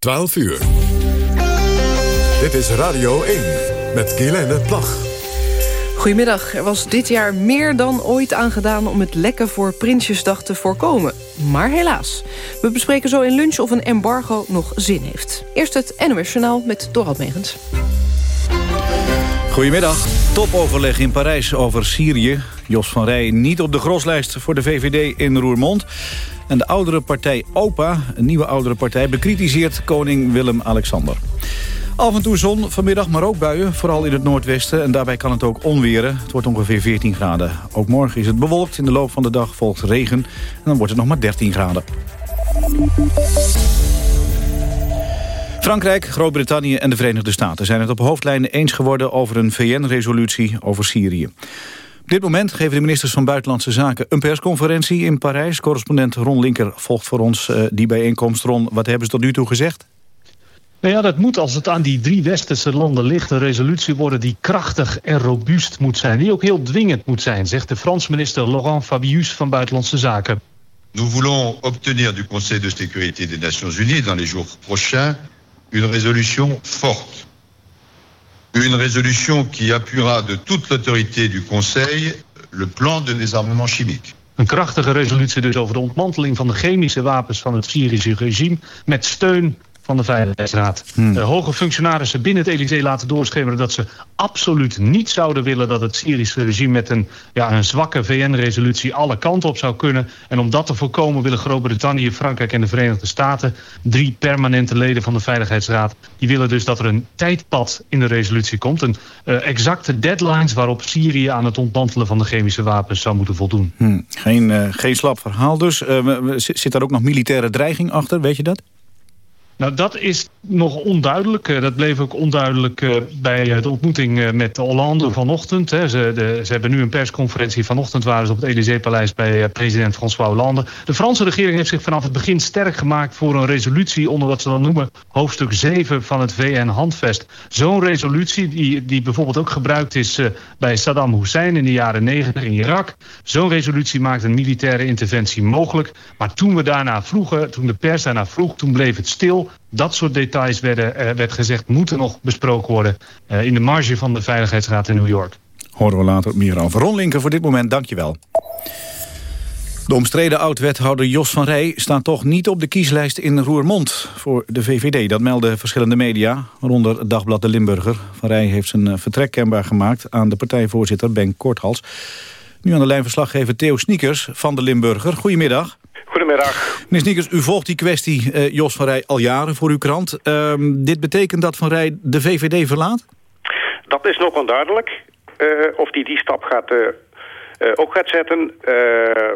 12 uur. Dit is Radio 1 met Guylaine Plag. Goedemiddag. Er was dit jaar meer dan ooit aangedaan om het lekken voor Prinsjesdag te voorkomen. Maar helaas. We bespreken zo in lunch of een embargo nog zin heeft. Eerst het NOS Journaal met Dorald Megens. Goedemiddag. Topoverleg in Parijs over Syrië. Jos van Rij niet op de groslijst voor de VVD in Roermond. En de oudere partij OPA, een nieuwe oudere partij... bekritiseert koning Willem-Alexander. Af en toe zon, vanmiddag maar ook buien, vooral in het noordwesten. En daarbij kan het ook onweren. Het wordt ongeveer 14 graden. Ook morgen is het bewolkt. In de loop van de dag volgt regen. En dan wordt het nog maar 13 graden. Frankrijk, Groot-Brittannië en de Verenigde Staten zijn het op hoofdlijnen eens geworden over een VN-resolutie over Syrië. Op dit moment geven de ministers van Buitenlandse Zaken een persconferentie in Parijs. Correspondent Ron Linker volgt voor ons uh, die bijeenkomst. Ron, wat hebben ze tot nu toe gezegd? Nou ja, dat moet als het aan die drie westerse landen ligt... een resolutie worden die krachtig en robuust moet zijn. Die ook heel dwingend moet zijn, zegt de Frans minister Laurent Fabius van Buitenlandse Zaken. Nous voulons obtenir du Conseil de sécurité des Nations Unies dans les jours prochains une résolution forte. Une résolution qui appuiera de toute l'autorité du Conseil le plan de désarmement chimique. Een krachtige resolutie dus over de ontmanteling van de chemische wapens van het Syrische regime... met steun van de Veiligheidsraad. Hmm. De hoge functionarissen binnen het Elysée laten doorschemeren... dat ze absoluut niet zouden willen dat het Syrische regime... met een, ja, een zwakke VN-resolutie alle kanten op zou kunnen. En om dat te voorkomen willen Groot-Brittannië, Frankrijk en de Verenigde Staten... drie permanente leden van de Veiligheidsraad... die willen dus dat er een tijdpad in de resolutie komt. Een uh, exacte deadlines waarop Syrië aan het ontmantelen van de chemische wapens zou moeten voldoen. Hmm. Geen, uh, geen slap verhaal dus. Zit daar ook nog militaire dreiging achter, weet je dat? Nou, dat is nog onduidelijk. Eh, dat bleef ook onduidelijk eh, bij eh, de ontmoeting met Hollande vanochtend. Ze, de, ze hebben nu een persconferentie. Vanochtend waren ze op het Elysée-paleis bij president François Hollande. De Franse regering heeft zich vanaf het begin sterk gemaakt... voor een resolutie onder wat ze dan noemen hoofdstuk 7 van het VN-handvest. Zo'n resolutie die, die bijvoorbeeld ook gebruikt is bij Saddam Hussein... in de jaren 90 in Irak. Zo'n resolutie maakt een militaire interventie mogelijk. Maar toen we daarna vroegen, toen de pers daarna vroeg... toen bleef het stil dat soort details werden, uh, werd gezegd moeten nog besproken worden... Uh, in de marge van de Veiligheidsraad in New York. Horen we later meer over. Ron Linker voor dit moment, dankjewel. De omstreden oud-wethouder Jos van Rij staat toch niet op de kieslijst in Roermond voor de VVD. Dat melden verschillende media, waaronder Dagblad De Limburger. Van Rij heeft zijn eh, vertrek kenbaar gemaakt aan de partijvoorzitter Ben Korthals. Nu aan de lijn verslaggever Theo Sniekers van De Limburger. Goedemiddag. Goedemiddag. Meneer Sniekers, u volgt die kwestie uh, Jos van Rij al jaren voor uw krant. Uh, dit betekent dat Van Rij de VVD verlaat? Dat is nog onduidelijk. Uh, of hij die, die stap gaat, uh, ook gaat zetten.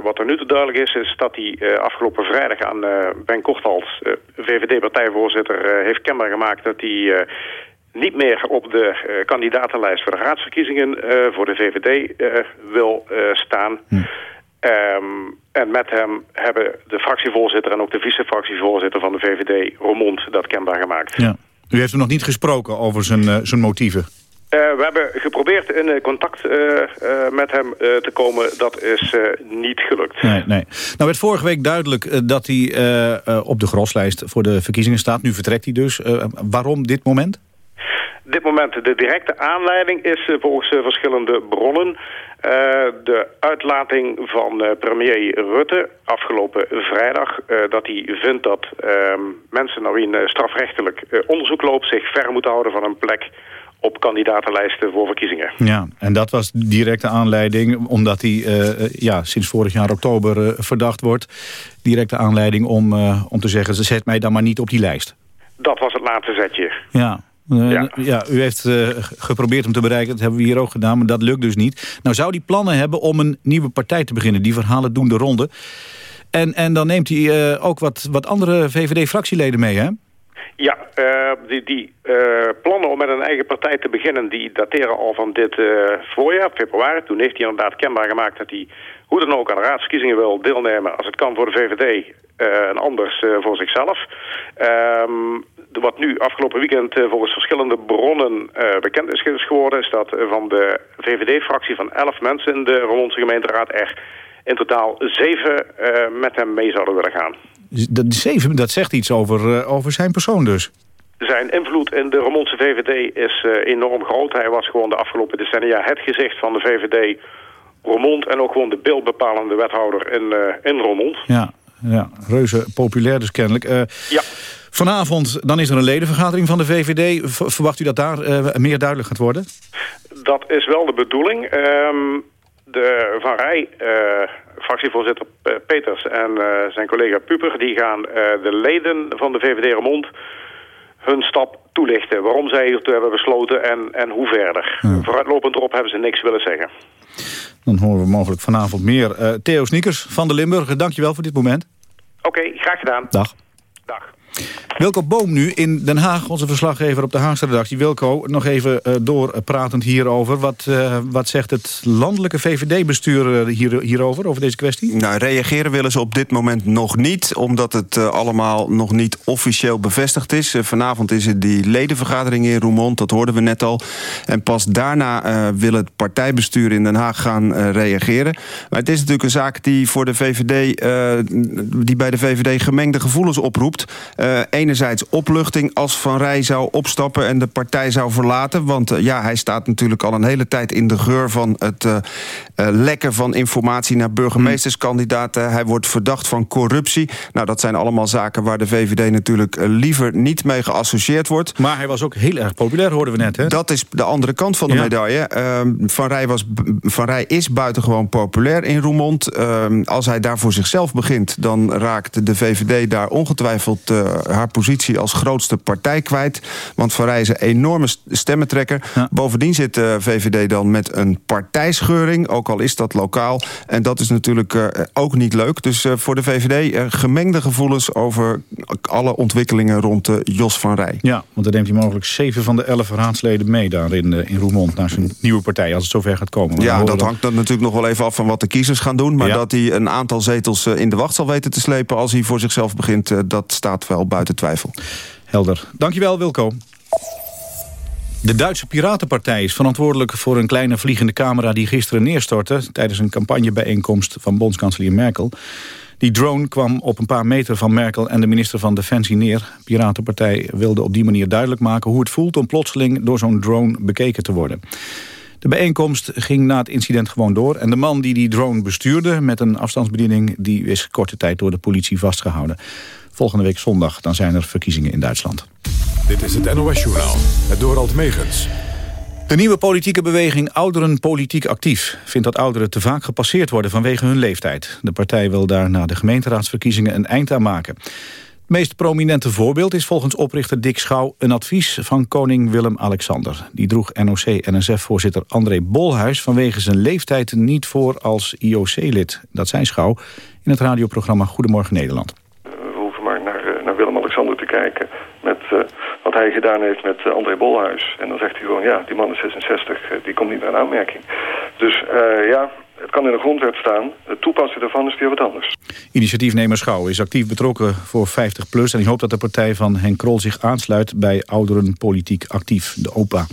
wat er nu te duidelijk is, is dat hij afgelopen vrijdag aan Ben Korthals, VVD-partijvoorzitter, heeft kenbaar gemaakt dat hij niet meer op de kandidatenlijst voor de raadsverkiezingen voor de VVD wil staan. Hm. Um, en met hem hebben de fractievoorzitter en ook de vice-fractievoorzitter van de VVD, Romond, dat kenbaar gemaakt. Ja. U heeft er nog niet gesproken over zijn, uh, zijn motieven? Uh, we hebben geprobeerd in contact uh, met hem te komen. Dat is niet gelukt. Nee, nee. Nou werd vorige week duidelijk dat hij op de groslijst voor de verkiezingen staat. Nu vertrekt hij dus. waarom dit moment? Dit moment de directe aanleiding is volgens verschillende bronnen uh, de uitlating van premier Rutte afgelopen vrijdag... Dat hij vindt dat ehm, mensen naar wie een strafrechtelijk onderzoek loopt... zich ver moeten houden van een plek op kandidatenlijsten voor verkiezingen. Ja, en dat was directe aanleiding, omdat hij ja, sinds vorig jaar oktober verdacht wordt. Directe aanleiding om, om te zeggen, zet mij dan maar niet op die lijst. Dat was het laatste zetje. Ja, uh, ja. ja. u heeft uh, geprobeerd om te bereiken, dat hebben we hier ook gedaan, maar dat lukt dus niet. Nou zou die plannen hebben om een nieuwe partij te beginnen. Die verhalen doen de ronde. En, en dan neemt hij uh, ook wat, wat andere VVD-fractieleden mee, hè? Ja, die, die plannen om met een eigen partij te beginnen... die dateren al van dit voorjaar, februari. Toen heeft hij inderdaad kenbaar gemaakt dat hij hoe dan ook aan de raadsverkiezingen wil deelnemen... als het kan voor de VVD en anders voor zichzelf. Um, wat nu afgelopen weekend uh, volgens verschillende bronnen bekend is geworden... is dat van de VVD-fractie van 11 mensen in de Roermondse gemeenteraad... er in totaal zeven met hem mee zouden willen gaan. Dat, zeven, dat zegt iets over, over zijn persoon dus. Zijn invloed in de Roermondse VVD is enorm groot. Hij was gewoon de afgelopen decennia het gezicht van de VVD Roermond... en ook gewoon de beeldbepalende wethouder in, in Roermond. Ja, ja, reuze populair dus kennelijk. ja. Vanavond dan is er een ledenvergadering van de VVD. Verwacht u dat daar uh, meer duidelijk gaat worden? Dat is wel de bedoeling. Um, de Van Rij, uh, fractievoorzitter Peters en zijn collega Puper... die gaan de leden van de VVD Remond hun stap toelichten. Waarom zij hiertoe hebben besloten en, en hoe verder. Ja. Vooruitlopend erop hebben ze niks willen zeggen. Dan horen we mogelijk vanavond meer. Theo Sniekers van de Limburger, dankjewel voor dit moment. Oké, okay, graag gedaan. Dag. Dag. Wilco Boom nu in Den Haag, onze verslaggever op de Haagse redactie. Wilco, nog even uh, doorpratend hierover. Wat, uh, wat zegt het landelijke VVD-bestuur uh, hier, hierover, over deze kwestie? Nou, reageren willen ze op dit moment nog niet... omdat het allemaal nog niet officieel bevestigd is. vanavond is het die ledenvergadering in Roermond, dat hoorden we net al. En pas daarna wil het partijbestuur in Den Haag gaan reageren. Maar het is natuurlijk een zaak die, voor de VVD, die bij de VVD gemengde gevoelens oproept... Uh, enerzijds opluchting als Van Rij zou opstappen en de partij zou verlaten. Want uh, ja, hij staat natuurlijk al een hele tijd in de geur van het uh, lekken van informatie naar burgemeesterskandidaten. Hij wordt verdacht van corruptie. Nou, dat zijn allemaal zaken waar de VVD natuurlijk liever niet mee geassocieerd wordt. Maar hij was ook heel erg populair, hoorden we net. Hè? Dat is de andere kant van de ja. medaille. Ehm, van, Rij was, van Rij is buitengewoon populair in Roermond. Ehm, als hij daar voor zichzelf begint, dan raakt de VVD daar ongetwijfeld haar positie als grootste partij kwijt. Want Van Rij is een enorme stemmentrekker. Ja. Bovendien zit de VVD dan met een partijscheuring, ook al is dat lokaal. En dat is natuurlijk uh, ook niet leuk. Dus uh, voor de VVD gemengde gevoelens over alle ontwikkelingen rond Jos van Rij. Ja, want dan neemt hij mogelijk zeven van de elf raadsleden mee daar in, in Roermond... naar zijn nieuwe partij, als het zover gaat komen. Maar ja, dat hangt dan natuurlijk nog wel even af van wat de kiezers gaan doen. Maar ja. dat hij een aantal zetels in de wacht zal weten te slepen... als hij voor zichzelf begint, dat staat wel buiten twijfel. Helder. Dankjewel Wilco. De Duitse Piratenpartij is verantwoordelijk voor een kleine vliegende camera... die gisteren neerstortte tijdens een campagnebijeenkomst van bondskanselier Merkel. Die drone kwam op een paar meter van Merkel en de minister van Defensie neer. Piratenpartij wilde op die manier duidelijk maken hoe het voelt... om plotseling door zo'n drone bekeken te worden. De bijeenkomst ging na het incident gewoon door... en de man die die drone bestuurde met een afstandsbediening... die is korte tijd door de politie vastgehouden. Volgende week zondag dan zijn er verkiezingen in Duitsland. Dit is het NOS-journaal, het Dorald Megens. De nieuwe politieke beweging Ouderen Politiek Actief... vindt dat ouderen te vaak gepasseerd worden vanwege hun leeftijd. De partij wil daar na de gemeenteraadsverkiezingen een eind aan maken. Het meest prominente voorbeeld is volgens oprichter Dick Schouw... een advies van koning Willem-Alexander. Die droeg NOC-NSF-voorzitter André Bolhuis... vanwege zijn leeftijd niet voor als IOC-lid. Dat zei Schouw in het radioprogramma Goedemorgen Nederland kijken met uh, wat hij gedaan heeft met uh, André Bolhuis. En dan zegt hij gewoon, ja, die man is 66, uh, die komt niet naar een aanmerking. Dus ja, het kan in de grondwet staan. Het toepassen daarvan is weer wat anders. Initiatiefnemer Schouw is actief betrokken voor 50PLUS... en hij hoopt dat de partij van Henk Krol zich aansluit... bij Ouderen Politiek Actief, de OPA.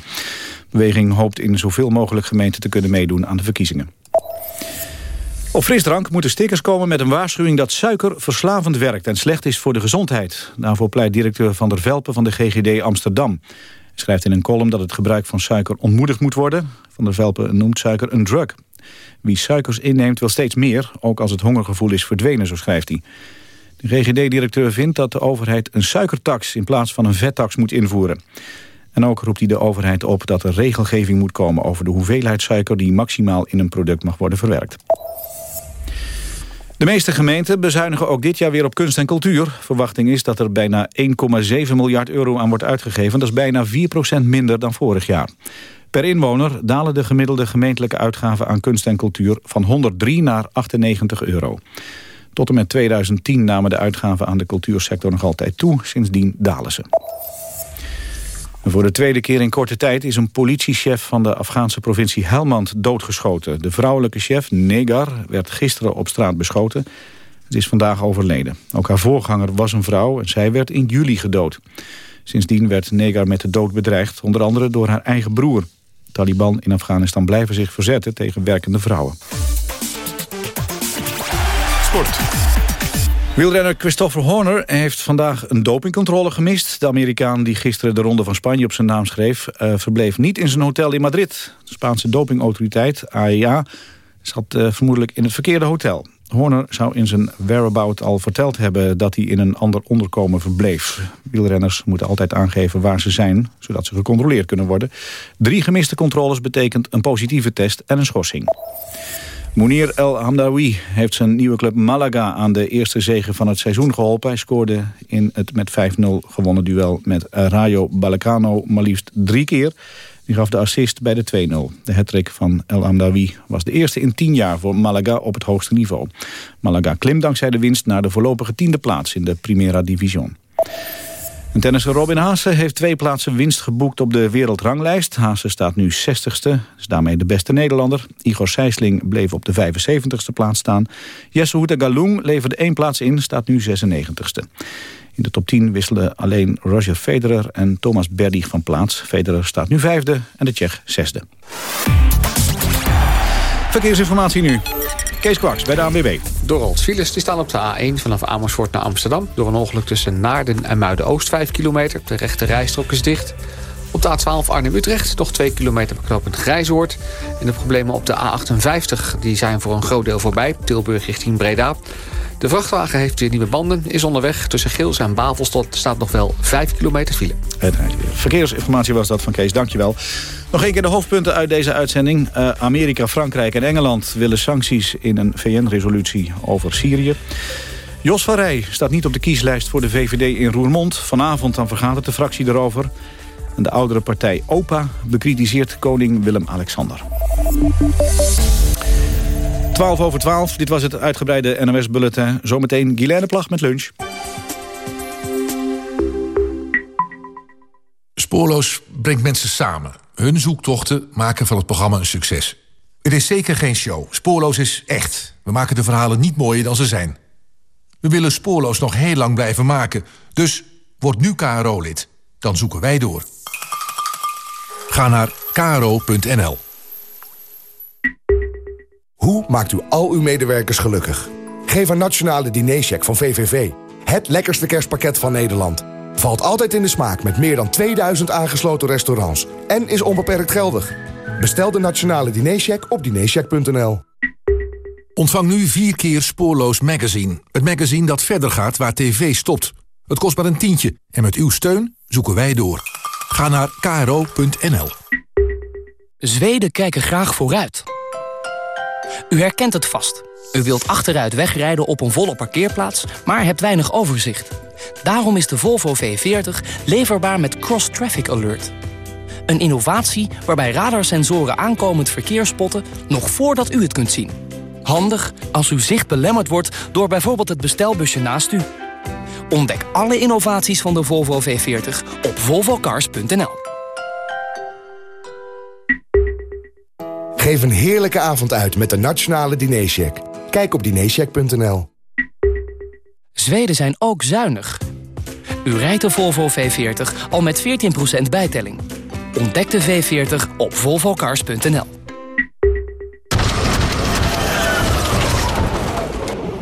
De beweging hoopt in zoveel mogelijk gemeenten te kunnen meedoen aan de verkiezingen. Op frisdrank moeten stickers komen met een waarschuwing dat suiker verslavend werkt en slecht is voor de gezondheid. Daarvoor pleit directeur Van der Velpen van de GGD Amsterdam. Hij schrijft in een column dat het gebruik van suiker ontmoedigd moet worden. Van der Velpen noemt suiker een drug. Wie suikers inneemt wil steeds meer, ook als het hongergevoel is verdwenen, zo schrijft hij. De GGD-directeur vindt dat de overheid een suikertax in plaats van een vettax moet invoeren. En ook roept hij de overheid op dat er regelgeving moet komen over de hoeveelheid suiker die maximaal in een product mag worden verwerkt. De meeste gemeenten bezuinigen ook dit jaar weer op kunst en cultuur. Verwachting is dat er bijna 1,7 miljard euro aan wordt uitgegeven. Dat is bijna 4% minder dan vorig jaar. Per inwoner dalen de gemiddelde gemeentelijke uitgaven aan kunst en cultuur... van 103 naar 98 euro. Tot en met 2010 namen de uitgaven aan de cultuursector nog altijd toe. Sindsdien dalen ze voor de tweede keer in korte tijd is een politiechef van de Afghaanse provincie Helmand doodgeschoten. De vrouwelijke chef, Negar, werd gisteren op straat beschoten. Het is vandaag overleden. Ook haar voorganger was een vrouw en zij werd in juli gedood. Sindsdien werd Negar met de dood bedreigd, onder andere door haar eigen broer. Taliban in Afghanistan blijven zich verzetten tegen werkende vrouwen. Sport. Wielrenner Christopher Horner heeft vandaag een dopingcontrole gemist. De Amerikaan die gisteren de Ronde van Spanje op zijn naam schreef... Uh, verbleef niet in zijn hotel in Madrid. De Spaanse dopingautoriteit, AEA, zat uh, vermoedelijk in het verkeerde hotel. Horner zou in zijn whereabout al verteld hebben... dat hij in een ander onderkomen verbleef. Wielrenners moeten altijd aangeven waar ze zijn... zodat ze gecontroleerd kunnen worden. Drie gemiste controles betekent een positieve test en een schorsing. Mounir El Hamdawi heeft zijn nieuwe club Malaga aan de eerste zege van het seizoen geholpen. Hij scoorde in het met 5-0 gewonnen duel met Rayo Vallecano maar liefst drie keer. Die gaf de assist bij de 2-0. De hattrick van El Hamdawi was de eerste in tien jaar voor Malaga op het hoogste niveau. Malaga klimt dankzij de winst naar de voorlopige tiende plaats in de Primera Division. En tennisser Robin Haase heeft twee plaatsen winst geboekt op de wereldranglijst. Haase staat nu 60ste, is daarmee de beste Nederlander. Igor Sijsling bleef op de 75ste plaats staan. Jesse Houta Galung leverde één plaats in, staat nu 96ste. In de top 10 wisselden alleen Roger Federer en Thomas Berdych van plaats. Federer staat nu vijfde en de Tsjech zesde. Verkeersinformatie nu. Kees Kwaks bij de ANWB. Door files die staan op de A1 vanaf Amersfoort naar Amsterdam. Door een ongeluk tussen Naarden en Muiden-Oost 5 kilometer. De rechte rijstrook is dicht. Op de A12 Arnhem-Utrecht nog 2 kilometer per knooppunt Grijzoord. En de problemen op de A58 die zijn voor een groot deel voorbij. Tilburg richting Breda. De vrachtwagen heeft weer nieuwe banden, is onderweg. Tussen Geels en Bavelstad staat nog wel 5 kilometer file. Verkeersinformatie was dat van Kees, dankjewel. Nog een keer de hoofdpunten uit deze uitzending. Uh, Amerika, Frankrijk en Engeland willen sancties in een VN-resolutie over Syrië. Jos van Rij staat niet op de kieslijst voor de VVD in Roermond. Vanavond dan vergadert de fractie erover. De oudere partij OPA bekritiseert koning Willem-Alexander. 12 over 12, dit was het uitgebreide NOS-bulletin. Zometeen Guilaine Plag met lunch. Spoorloos brengt mensen samen. Hun zoektochten maken van het programma een succes. Het is zeker geen show. Spoorloos is echt. We maken de verhalen niet mooier dan ze zijn. We willen Spoorloos nog heel lang blijven maken. Dus word nu KRO-lid. Dan zoeken wij door. Ga naar kro.nl. Hoe maakt u al uw medewerkers gelukkig? Geef een nationale dinercheck van VVV. Het lekkerste kerstpakket van Nederland. Valt altijd in de smaak met meer dan 2000 aangesloten restaurants. En is onbeperkt geldig. Bestel de nationale dinercheck op dinercheck.nl. Ontvang nu vier keer Spoorloos Magazine. Het magazine dat verder gaat waar tv stopt. Het kost maar een tientje en met uw steun zoeken wij door. Ga naar kro.nl. Zweden kijken graag vooruit. U herkent het vast. U wilt achteruit wegrijden op een volle parkeerplaats, maar hebt weinig overzicht. Daarom is de Volvo V40 leverbaar met Cross Traffic Alert. Een innovatie waarbij radarsensoren aankomend verkeer spotten... nog voordat u het kunt zien. Handig als uw zicht belemmerd wordt door bijvoorbeeld het bestelbusje naast u. Ontdek alle innovaties van de Volvo V40 op volvocars.nl. Geef een heerlijke avond uit met de Nationale Dinercheck. Kijk op dinercheck.nl. Zweden zijn ook zuinig. U rijdt de Volvo V40 al met 14% bijtelling. Ontdek de V40 op volvocars.nl.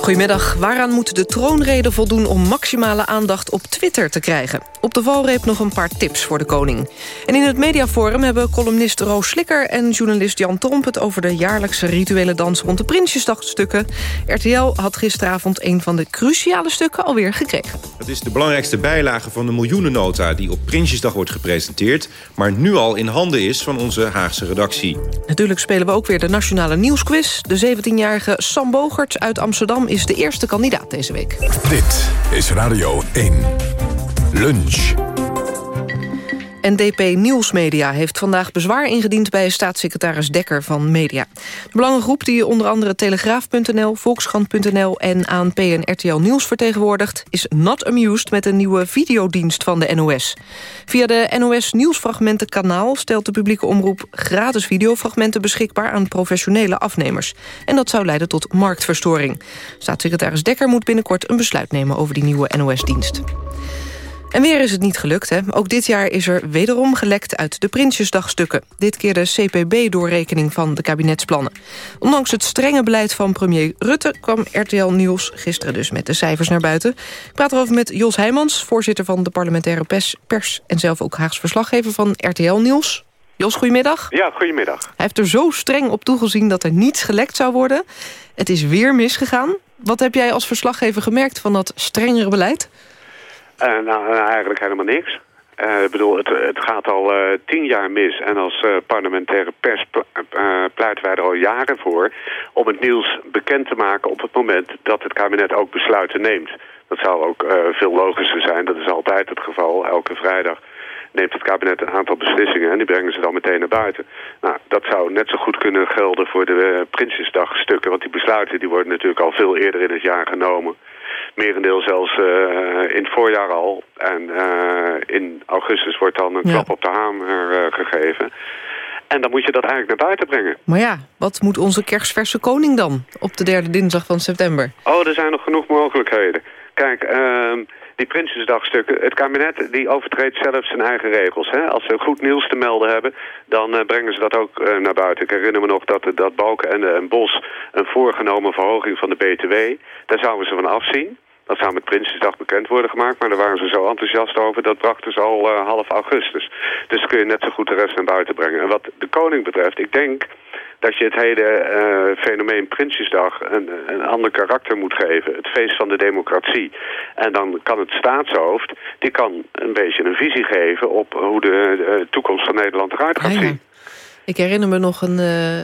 Goedemiddag. Waaraan moet de troonrede voldoen om maximale aandacht op Twitter te krijgen? Op de valreep nog een paar tips voor de koning. En in het mediaforum hebben columnist Roos Slikker en journalist Jan Tromp... het over de jaarlijkse rituele dans rond de Prinsjesdagstukken. RTL had gisteravond een van de cruciale stukken alweer gekregen. Het is de belangrijkste bijlage van de miljoenennota... die op Prinsjesdag wordt gepresenteerd... maar nu al in handen is van onze Haagse redactie. Natuurlijk spelen we ook weer de Nationale Nieuwsquiz. De 17-jarige Sam Bogert uit Amsterdam is de eerste kandidaat deze week. Dit is Radio 1. Lunch. NDP Nieuwsmedia heeft vandaag bezwaar ingediend... bij staatssecretaris Dekker van Media. De belangengroep die onder andere Telegraaf.nl, Volkskrant.nl... en ANP en RTL Nieuws vertegenwoordigt... is not amused met een nieuwe videodienst van de NOS. Via de NOS Nieuwsfragmenten kanaal... stelt de publieke omroep gratis videofragmenten beschikbaar... aan professionele afnemers. En dat zou leiden tot marktverstoring. Staatssecretaris Dekker moet binnenkort een besluit nemen... over die nieuwe NOS-dienst. En weer is het niet gelukt. Hè? Ook dit jaar is er wederom gelekt uit de Prinsjesdagstukken. Dit keer de CPB-doorrekening van de kabinetsplannen. Ondanks het strenge beleid van premier Rutte... kwam RTL Nieuws gisteren dus met de cijfers naar buiten. Ik praat erover met Jos Heijmans, voorzitter van de parlementaire pers... pers en zelf ook Haags verslaggever van RTL Nieuws. Jos, goedemiddag. Ja, goedemiddag. Hij heeft er zo streng op toegezien dat er niets gelekt zou worden. Het is weer misgegaan. Wat heb jij als verslaggever gemerkt van dat strengere beleid? Uh, nou, nou, eigenlijk helemaal niks. Uh, ik bedoel, het, het gaat al tien jaar mis. En als parlementaire pers pleiten wij er al jaren voor... om het nieuws bekend te maken op het moment dat het kabinet ook besluiten neemt. Dat zou ook veel logischer zijn. Dat is altijd het geval. Elke vrijdag neemt het kabinet een aantal beslissingen... en die brengen ze dan meteen naar buiten. Nou, dat zou net zo goed kunnen gelden voor de Prinsjesdagstukken... want die besluiten die worden natuurlijk al veel eerder in het jaar genomen merendeel zelfs uh, in het voorjaar al. En uh, in augustus wordt dan een ja. klap op de hamer uh, gegeven. En dan moet je dat eigenlijk naar buiten brengen. Maar ja, wat moet onze kerstverse koning dan op de derde dinsdag van september? Oh, er zijn nog genoeg mogelijkheden. Kijk, uh, die Prinsjesdagstukken, het kabinet die overtreedt zelf zijn eigen regels. Hè? Als ze goed nieuws te melden hebben, dan uh, brengen ze dat ook uh, naar buiten. Ik herinner me nog dat, dat Balken en, en Bos een voorgenomen verhoging van de BTW, daar zouden ze van afzien. Dat zou met Prinsjesdag bekend worden gemaakt, maar daar waren ze zo enthousiast over. Dat brachten ze al half augustus. Dus kun je net zo goed de rest naar buiten brengen. En wat de koning betreft, ik denk dat je het hele uh, fenomeen Prinsjesdag een, een ander karakter moet geven. Het feest van de democratie. En dan kan het staatshoofd, die kan een beetje een visie geven op hoe de, de toekomst van Nederland eruit gaat Ah, ja. zien. Ik herinner me nog een, uh,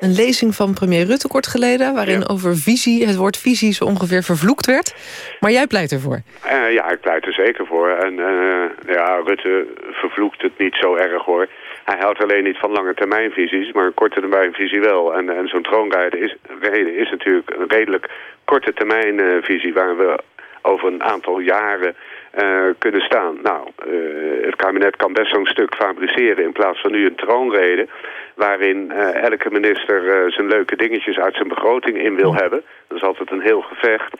een lezing van premier Rutte kort geleden... waarin ja. over visie, het woord visie zo ongeveer vervloekt werd. Maar jij pleit ervoor. Uh, ja, ik pleit er zeker voor. En uh, ja, Rutte vervloekt het niet zo erg hoor. Hij houdt alleen niet van lange termijnvisies, maar korte termijnvisie wel. En, en zo'n troonrede is, reden is natuurlijk een redelijk korte termijnvisie... waar we over een aantal jaren uh, kunnen staan. Nou, uh, het kabinet kan best zo'n stuk fabriceren in plaats van nu een troonrede... waarin uh, elke minister zijn leuke dingetjes uit zijn begroting in wil hebben. Dat is altijd een heel gevecht.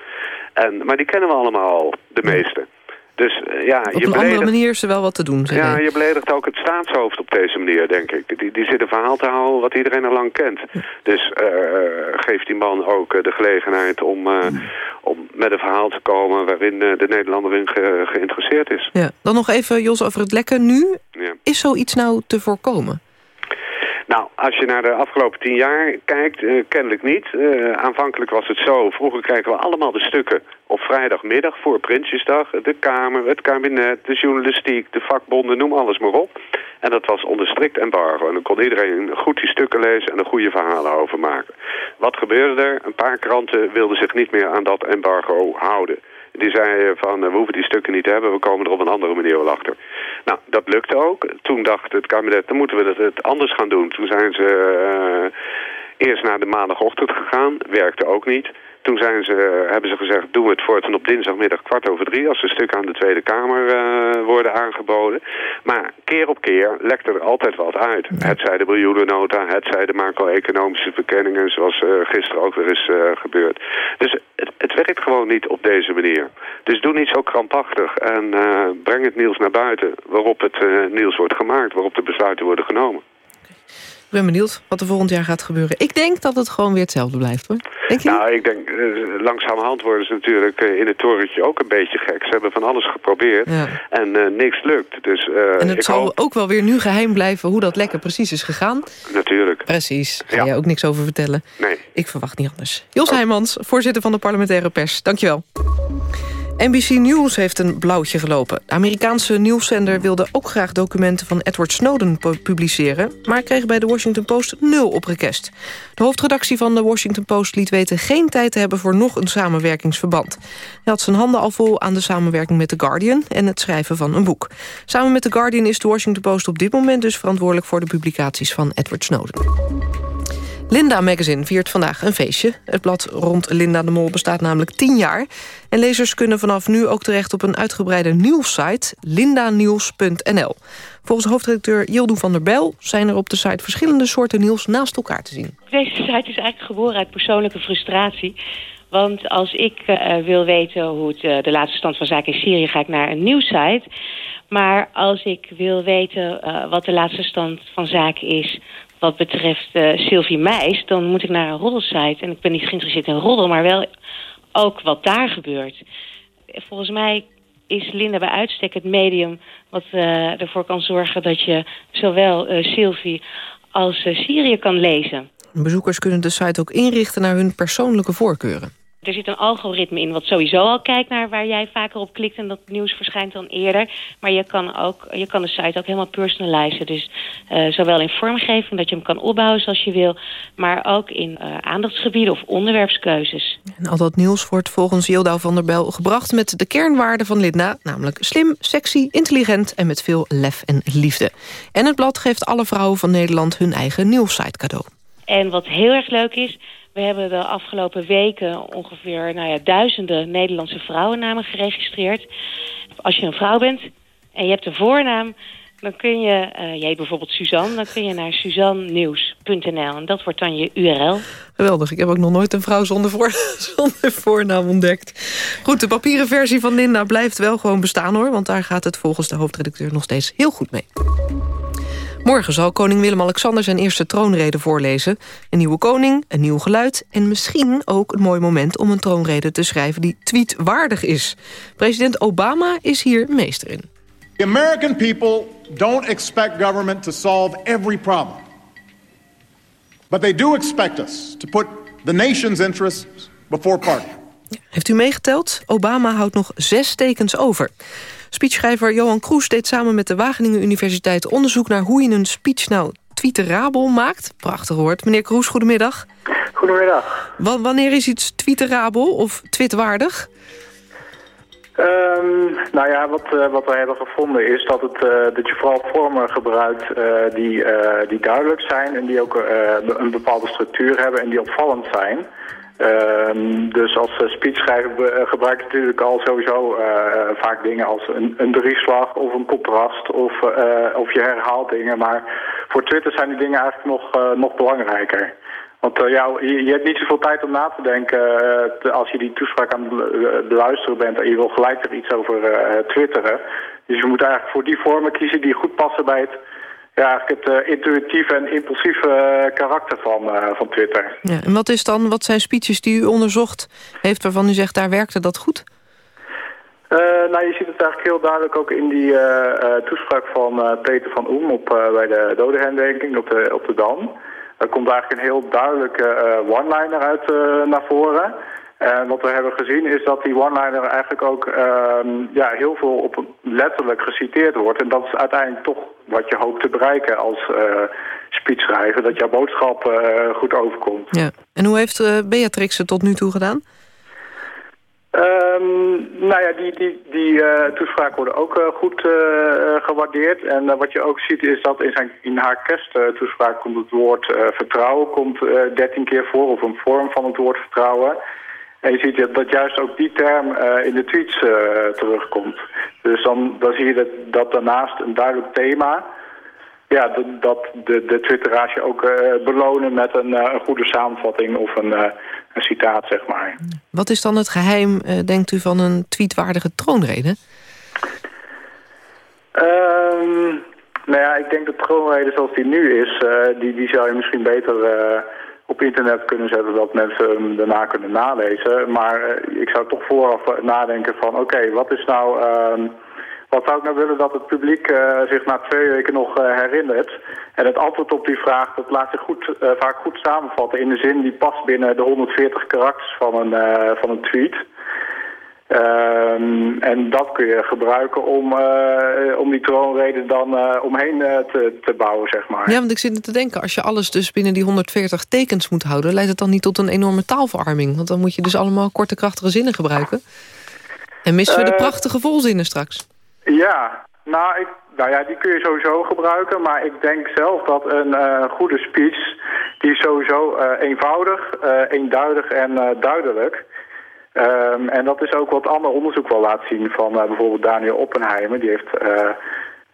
En, maar die kennen we allemaal al, de meeste. Dus uh, ja, op je een andere manier is er wel wat te doen. Ja, je beledigt ook het staatshoofd op deze manier, denk ik. Die, die zit een verhaal te houden wat iedereen al lang kent. Dus uh, geeft die man ook de gelegenheid om, uh, om met een verhaal te komen... waarin de Nederlander in ge geïnteresseerd is. Ja. Dan nog even, Jos, over het lekken nu. Ja. Is zoiets nou te voorkomen? Nou, als je naar de afgelopen tien jaar kijkt, uh, kennelijk niet. Uh, aanvankelijk was het zo, vroeger kregen we allemaal de stukken op vrijdagmiddag voor Prinsjesdag. De Kamer, het kabinet, de journalistiek, de vakbonden, noem alles maar op. En dat was onder strikt embargo. En dan kon iedereen goed die stukken lezen en er goede verhalen over maken. Wat gebeurde er? Een paar kranten wilden zich niet meer aan dat embargo houden. Die zeiden van, we hoeven die stukken niet te hebben, we komen er op een andere manier wel achter. Nou, dat lukte ook. Toen dacht het kabinet, dan moeten we het anders gaan doen. Toen zijn ze uh, eerst naar de maandagochtend gegaan, werkte ook niet. Toen zijn ze, hebben ze gezegd, doen we het voortaan op dinsdagmiddag kwart over drie... als de stukken aan de Tweede Kamer uh, worden aangeboden. Maar keer op keer lekt er altijd wat uit. Het zij de miljoenennota, het zij de macro-economische verkenningen... zoals uh, gisteren ook weer is uh, gebeurd. Dus het, het, werkt gewoon niet op deze manier. Dus doe niet zo krampachtig en breng het nieuws naar buiten... waarop het nieuws wordt gemaakt, waarop de besluiten worden genomen. Ik ben benieuwd wat er volgend jaar gaat gebeuren. Ik denk dat het gewoon weer hetzelfde blijft, hoor. Denk je nou, ik denk, uh, langzamerhand worden ze natuurlijk uh, in het torentje ook een beetje gek. Ze hebben van alles geprobeerd ja. en uh, niks lukt. Dus, en het ik zal hoop... ook wel weer nu geheim blijven hoe dat lekker precies is gegaan. Natuurlijk. Precies. Ga ja. jij ook niks over vertellen? Nee. Ik verwacht niet anders. Jos oh. Heijmans, voorzitter van de parlementaire pers. Dankjewel. NBC News heeft een blauwtje gelopen. De Amerikaanse nieuwszender wilde ook graag documenten van Edward Snowden publiceren... maar kreeg bij de Washington Post nul op request. De hoofdredactie van de Washington Post liet weten geen tijd te hebben... voor nog een samenwerkingsverband. Hij had zijn handen al vol aan de samenwerking met The Guardian... en het schrijven van een boek. Samen met The Guardian is de Washington Post op dit moment dus verantwoordelijk... voor de publicaties van Edward Snowden. Linda Magazine viert vandaag een feestje. Het blad rond Linda de Mol bestaat namelijk 10 jaar. En lezers kunnen vanaf nu ook terecht op een uitgebreide nieuwssite... lindanieuws.nl. Volgens hoofdredacteur Jildo van der Bel... zijn er op de site verschillende soorten nieuws naast elkaar te zien. Deze site is eigenlijk geboren uit persoonlijke frustratie. Want als ik uh, wil weten hoe het, uh, de laatste stand van zaken in Syrië... ga ik naar een nieuwssite. Maar als ik wil weten uh, wat de laatste stand van zaken is wat betreft uh, Sylvie Meis, dan moet ik naar een roddelsite. En ik ben niet geïnteresseerd in roddel, maar wel ook wat daar gebeurt. Volgens mij is Linda bij uitstek het medium wat uh, ervoor kan zorgen dat je zowel uh, Sylvie als Syrië kan lezen. Bezoekers kunnen de site ook inrichten naar hun persoonlijke voorkeuren. Er zit een algoritme in wat sowieso al kijkt naar waar jij vaker op klikt... en dat nieuws verschijnt dan eerder. Maar je kan, ook, je kan de site ook helemaal personalizen. Dus uh, zowel in vormgeving, dat je hem kan opbouwen zoals je wil... maar ook in uh, aandachtsgebieden of onderwerpskeuzes. En al dat nieuws wordt volgens Jildau van der Bel gebracht... met de kernwaarden van Linda, namelijk slim, sexy, intelligent... en met veel lef en liefde. En het blad geeft alle vrouwen van Nederland hun eigen nieuwssite cadeau. En wat heel erg leuk is... We hebben de afgelopen weken ongeveer nou ja, duizenden Nederlandse vrouwennamen geregistreerd. Als je een vrouw bent en je hebt een voornaam, dan kun je, uh, jij bijvoorbeeld Suzanne, dan kun je naar suzannenews.nl en dat wordt dan je URL. Geweldig, ik heb ook nog nooit een vrouw zonder, voor, zonder voornaam ontdekt. Goed, de papieren versie van Linda blijft wel gewoon bestaan hoor, want daar gaat het volgens de hoofdredacteur nog steeds heel goed mee. Morgen zal koning Willem-Alexander zijn eerste troonrede voorlezen. Een nieuwe koning, een nieuw geluid... en misschien ook een mooi moment om een troonrede te schrijven... die tweetwaardig is. President Obama is hier meester in. The American people don't expect government to solve every problem. But they do expect us to put the nation's interests before party. Heeft u meegeteld? Obama houdt nog zes tekens over. Speechschrijver Johan Kroes deed samen met de Wageningen Universiteit... onderzoek naar hoe je een speech nou twitterabel maakt. Prachtig woord. Meneer Kroes, goedemiddag. Goedemiddag. W wanneer is iets twitterabel of twitwaardig? Um, nou ja, wat, uh, wat wij hebben gevonden is dat, het, uh, dat je vooral vormen gebruikt uh, die, die duidelijk zijn... en die ook een bepaalde structuur hebben en die opvallend zijn... Um, dus als uh, speechschrijver uh, gebruik je natuurlijk al sowieso uh, vaak dingen als een, een of een contrast of, of je herhaalt dingen. Maar voor Twitter zijn die dingen eigenlijk nog, nog belangrijker. Want ja, je, hebt niet zoveel tijd om na te denken als je die toespraak aan het beluisteren bent en je wil gelijk er iets over twitteren. Dus je moet eigenlijk voor die vormen kiezen die goed passen bij het ja, het uh, intuïtieve en impulsieve uh, karakter van, uh, van Twitter. Ja, en wat, is dan, wat zijn speeches die u onderzocht heeft waarvan u zegt daar werkte dat goed? nou, je ziet het eigenlijk heel duidelijk ook in die toespraak van Peter van Oem op, bij de dodenherdenking op de, op de Dam. Er komt eigenlijk een heel duidelijke one-liner uit naar voren. En wat we hebben gezien is dat die one-liner eigenlijk ook uh, ja, heel veel op letterlijk geciteerd wordt. En dat is uiteindelijk toch wat je hoopt te bereiken als uh, speechschrijver. Dat jouw boodschap uh, goed overkomt. Ja. En hoe heeft uh, Beatrix het tot nu toe gedaan? Um, nou ja, die, die, die uh, toespraak worden ook uh, goed uh, gewaardeerd. En wat je ook ziet is dat in, zijn, in haar kersttoespraak komt het woord vertrouwen komt dertien keer voor. Of een vorm van het woord vertrouwen. En je ziet dat juist ook die term uh, in de tweets uh, terugkomt. Dus dan, dan zie je dat, dat daarnaast een duidelijk thema... Ja, dat, dat de, de twitteraars je ook uh, belonen met een, een, goede samenvatting of een, een citaat, zeg maar. Wat is dan het geheim, denkt u, van een tweetwaardige troonrede? Um, nou ja, ik denk dat troonrede zoals die nu is, die, die zou je misschien beter op internet kunnen zetten dat mensen hem daarna kunnen nalezen. Maar uh, ik zou toch vooraf nadenken van oké, wat is nou... Uh, wat zou ik nou willen dat het publiek uh, zich na twee weken nog uh, herinnert? En het antwoord op die vraag, dat laat zich goed, vaak goed samenvatten in de zin die past binnen de 140 karakters van een, van een tweet. Ehm, en dat kun je gebruiken om, uh, om die troonrede dan uh, omheen uh, te, te bouwen, zeg maar. Ja, want ik zit te denken, als je alles dus binnen die 140 tekens moet houden... leidt het dan niet tot een enorme taalverarming? Want dan moet je dus allemaal korte, krachtige zinnen gebruiken. En missen we de prachtige volzinnen straks? Ja, nou, ik, nou ja, die kun je sowieso gebruiken. Maar ik denk zelf dat een goede speech... die is sowieso eenvoudig, eenduidig en duidelijk... Um, en dat is ook wat ander onderzoek wel laat zien van uh, bijvoorbeeld Daniel Oppenheimer. Die heeft uh,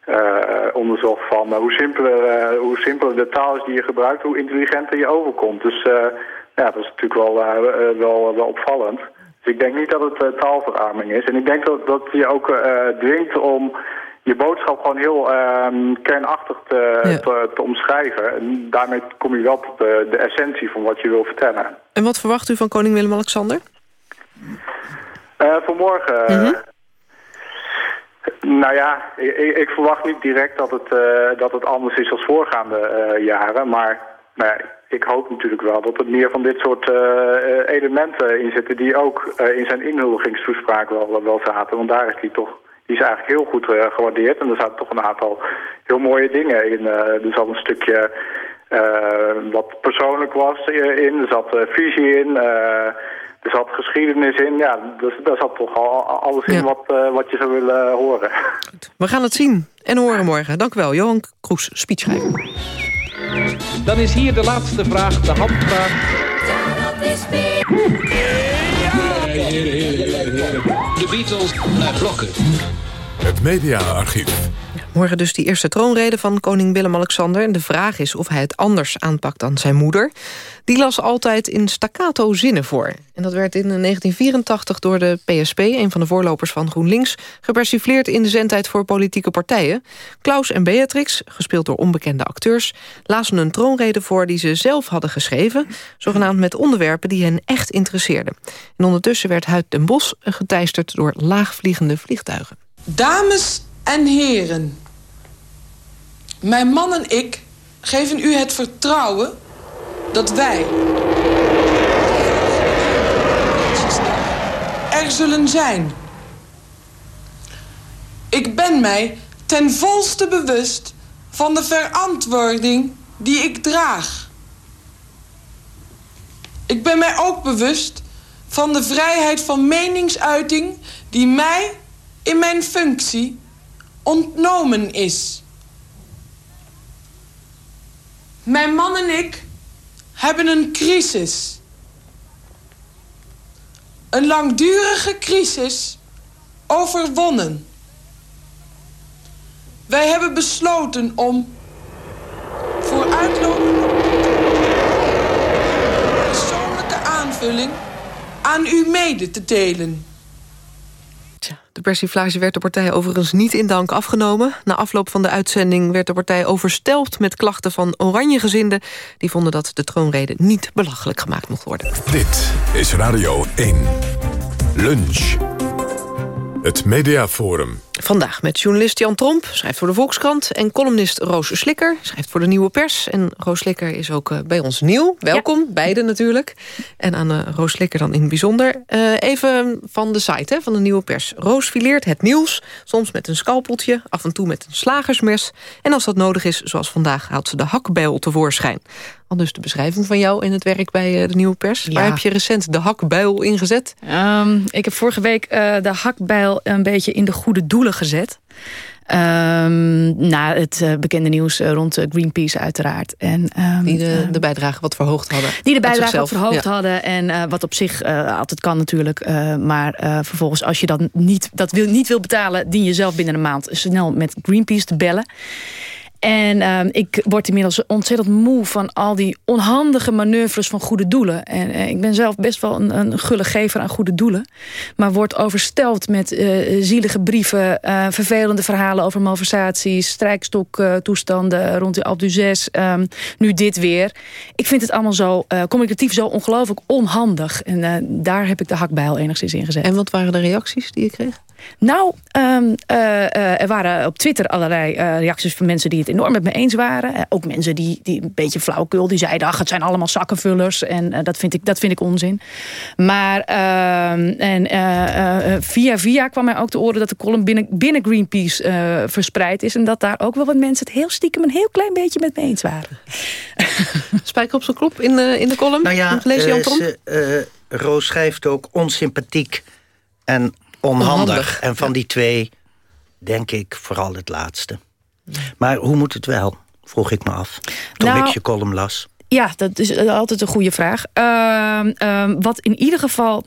uh, onderzocht van hoe, simpeler, hoe simpeler de taal is die je gebruikt, hoe intelligenter je overkomt. Dus ja, dat is natuurlijk wel, wel, wel opvallend. Dus ik denk niet dat het taalverarming is. En ik denk dat, dat je ook dwingt om je boodschap gewoon heel um, kernachtig te, te, te, omschrijven. En daarmee kom je wel tot de, de essentie van wat je wil vertellen. En wat verwacht u van koning Willem-Alexander? Uh, vanmorgen... Mm -hmm. Nou ja, ik, ik, verwacht niet direct dat het, uh, dat het anders is als voorgaande jaren. Maar nou ja, ik hoop natuurlijk wel dat er meer van dit soort elementen in zitten... die ook in zijn inhuldigingstoespraak wel, wel zaten. Want daar is hij toch... Die is eigenlijk heel goed gewaardeerd. En er zaten toch een aantal heel mooie dingen in. er zat een stukje wat persoonlijk was in. Er zat visie in... Er zat geschiedenis in, ja, dus, daar zat toch al alles in wat, uh, wat je zou willen horen. We gaan het zien en horen morgen. Dank u wel, Johan Kroes, speechschrijver. Dan is hier de laatste vraag, de handvraag. De Beatles naar blokken. Het mediaarchief. Morgen dus die eerste troonrede van koning Willem-Alexander. En de vraag is of hij het anders aanpakt dan zijn moeder. Die las altijd in staccato zinnen voor. En dat werd in 1984 door de PSP, een van de voorlopers van GroenLinks... gepersifleerd in de zendtijd voor politieke partijen. Klaus en Beatrix, gespeeld door onbekende acteurs... lazen een troonrede voor die ze zelf hadden geschreven... zogenaamd met onderwerpen die hen echt interesseerden. En ondertussen werd Huid den Bos geteisterd door laagvliegende vliegtuigen. Dames en heren... Mijn man en ik geven u het vertrouwen dat wij er zullen zijn. Ik ben mij ten volste bewust van de verantwoording die ik draag. Ik ben mij ook bewust van de vrijheid van meningsuiting die mij in mijn functie ontnomen is. Mijn man en ik hebben een crisis. Een langdurige crisis overwonnen. Wij hebben besloten om vooruitlopende persoonlijke aanvulling aan u mede te delen. De persiflage werd de partij overigens niet in dank afgenomen. Na afloop van de uitzending werd de partij overstelpt met klachten van Oranjegezinden. Die vonden dat de troonrede niet belachelijk gemaakt mocht worden. Dit is Radio 1. Lunch. Het Mediaforum. Vandaag met journalist Jan Tromp, schrijft voor de Volkskrant... en columnist Roos Slikker, schrijft voor de Nieuwe Pers. En Roos Slikker is ook eh, bij ons nieuw. Welkom, beide natuurlijk. En aan uh, Roos Slikker dan in het bijzonder. Uh, even van de site hè, van de Nieuwe Pers. Roos fileert het nieuws, soms met een scalpeltje... af en toe met een slagersmes. En als dat nodig is, zoals vandaag, haalt ze de hakbijl tevoorschijn. Al dus de beschrijving van jou in het werk bij de Nieuwe Pers. Waar heb je recent de hakbijl ingezet? Um, ik heb vorige week de hakbijl een beetje in de goede doel gezet. Um, na het uh, bekende nieuws uh, rond uh, Greenpeace uiteraard. En, um, die de, de, bijdrage wat verhoogd hadden. Die de bijdrage wat verhoogd ja. hadden. En wat op zich altijd kan natuurlijk. maar vervolgens als je dat niet, dat wil, niet wil betalen... dien je zelf binnen een maand snel met Greenpeace te bellen. En uh, ik word inmiddels ontzettend moe van al die onhandige manoeuvres van goede doelen. En uh, ik ben zelf best wel een, een gulle gever aan goede doelen. Maar word oversteld met uh, zielige brieven, vervelende verhalen over malversaties, strijkstoktoestanden rond de Alpe d'Huez. Um, nu dit weer. Ik vind het allemaal zo communicatief zo ongelooflijk onhandig. En daar heb ik de hakbijl enigszins in gezet. En wat waren de reacties die je kreeg? Nou, um, uh, er waren op Twitter allerlei uh, reacties van mensen die het enorm met me eens waren. ook mensen die, die een beetje flauwkul, die zeiden... ach, het zijn allemaal zakkenvullers en dat, vind ik, dat vind ik onzin. Maar ehm, en, via via kwam mij ook te oren dat de column binnen, binnen Greenpeace verspreid is... en dat daar ook wel wat mensen het heel stiekem een heel klein beetje met me eens waren. Spijker op zijn klop in de, in de column? Nou ja, Lees Jan ze, Roos schrijft ook onsympathiek en onhandig. En van die twee denk ik vooral het laatste. Maar hoe moet het wel, vroeg ik me af, toen nou, ik je column las. Ja, dat is altijd een goede vraag. Uh, uh, wat in ieder geval...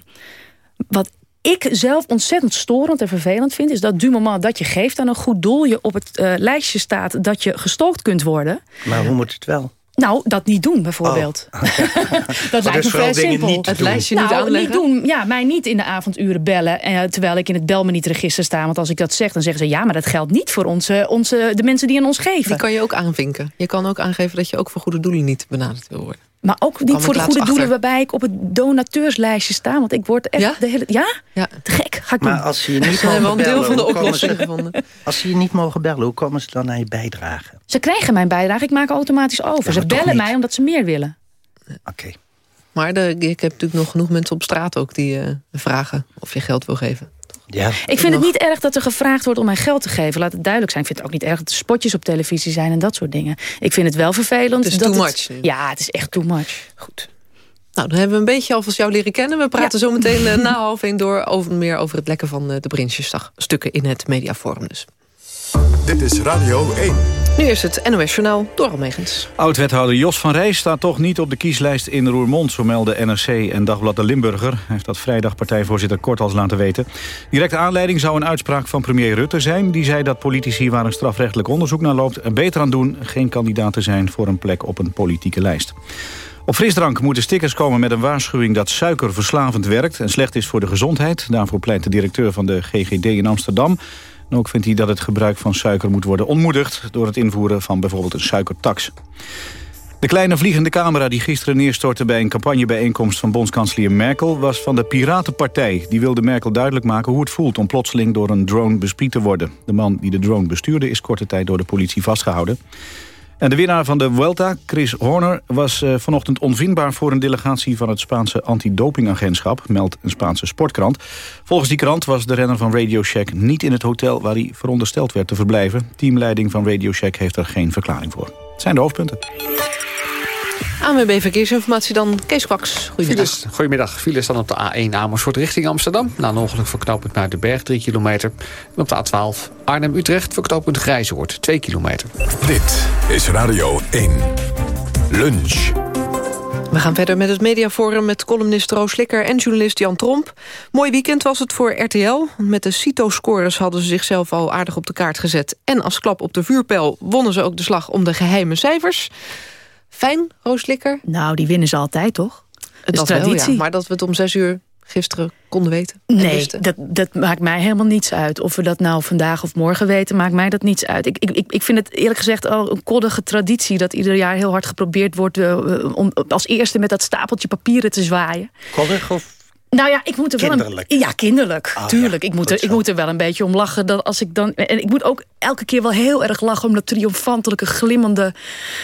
Wat ik zelf ontzettend storend en vervelend vind... is dat du moment dat je geeft aan een goed doel... je op het uh, lijstje staat dat je gestookt kunt worden. Maar hoe moet het wel? Nou, dat niet doen bijvoorbeeld. Oh. dat lijkt me vrij simpel. Het lijstje niet nou, aanleggen? Niet doen, ja, mij niet in de avonduren bellen. Eh, terwijl ik in het bel me niet register sta. Want als ik dat zeg, dan zeggen ze... ja, maar dat geldt niet voor onze, onze, de mensen die aan ons geven. Die kan je ook aanvinken. Je kan ook aangeven dat je ook voor goede doelen niet benaderd wil worden. Maar ook niet voor de goede doelen waarbij ik op het donateurslijstje sta. Want ik word echt ja? de hele... Ja? ja. Te gek. Ga ik maar doen. als ze je niet mogen bellen... deel van de oplossing gevonden. Als ze je niet mogen bellen, hoe komen ze dan naar je bijdrage? Ze krijgen mijn bijdrage. Ik maak automatisch over. ze bellen mij omdat ze meer willen. Oké. Maar de, ik heb natuurlijk nog genoeg mensen op straat ook die uh, vragen of je geld wil geven. Ja. Ik vind het niet erg dat er gevraagd wordt om mij geld te geven. Laat het duidelijk zijn. Ik vind het ook niet erg dat er spotjes op televisie zijn en dat soort dingen. Ik vind het wel vervelend. Het is dat too much. ja, het is echt too much. Goed. Nou, dan hebben we een beetje alvast jou leren kennen. We praten zo meteen uh, na half één door over, meer over het lekken van uh, de Prinsjesdag. Stukken in het mediaforum dus. Dit is Radio 1. Nu is het NOS Journaal door Almegens. Oud-wethouder Jos van Rijs staat toch niet op de kieslijst in Roermond... zo melden NRC en Dagblad de Limburger. Hij heeft dat vrijdag partijvoorzitter Kortals laten weten. Directe aanleiding zou een uitspraak van premier Rutte zijn. Die zei dat politici waar een strafrechtelijk onderzoek naar loopt... er beter aan doen geen kandidaat te zijn voor een plek op een politieke lijst. Op frisdrank moeten stickers komen met een waarschuwing dat suiker verslavend werkt... en slecht is voor de gezondheid. Daarvoor pleit de directeur van de GGD in Amsterdam... En ook vindt hij dat het gebruik van suiker moet worden ontmoedigd... door het invoeren van bijvoorbeeld een suikertax. De kleine vliegende camera die gisteren neerstortte bij een campagnebijeenkomst van bondskanselier Merkel was van de Piratenpartij. Die wilde Merkel duidelijk maken hoe het voelt om plotseling door een drone bespied te worden. De man die de drone bestuurde is korte tijd door de politie vastgehouden. En de winnaar van de Vuelta, Chris Horner, was uh, vanochtend onvindbaar voor een delegatie van het Spaanse antidopingagentschap, meldt een Spaanse sportkrant. Volgens die krant was de renner van Radio Shack niet in het hotel waar hij verondersteld werd te verblijven. Teamleiding van Radio Shack heeft er geen verklaring voor. Het zijn de hoofdpunten. ANWB Verkeersinformatie dan, Kees Kwaks. Goedemiddag. Files, goedemiddag. Files dan op de A1 Amersfoort richting Amsterdam. Na een ongeluk verknopend naar de berg, 3 kilometer. En op de A12 Arnhem-Utrecht verknopend Grijzoord, 2 kilometer. Dit is Radio 1. Lunch. We gaan verder met het mediaforum met columnist Roos Slikker en journalist Jan Tromp. Mooi weekend was het voor RTL. Met de CITO-scores hadden ze zichzelf al aardig op de kaart gezet. En als klap op de vuurpijl wonnen ze ook de slag om de geheime cijfers. Fijn, Roos Slikker? Nou, die winnen ze altijd, toch? Het is traditie. Wel, ja. Maar dat we het om zes uur gisteren konden weten? Nee, dat, dat maakt mij helemaal niets uit. Of we dat nou vandaag of morgen weten, maakt mij dat niets uit. Ik, ik, ik vind het eerlijk gezegd al een koddige traditie... dat ieder jaar heel hard geprobeerd wordt... Uh, om als eerste met dat stapeltje papieren te zwaaien. Koddig of nou ja, ik moet er kinderlijk. wel een, Ja, kinderlijk. Oh, tuurlijk. Ja, ik, moet er, ik moet er wel een beetje om lachen. Dat als ik dan, en ik moet ook elke keer wel heel erg lachen... om dat triomfantelijke, glimmende,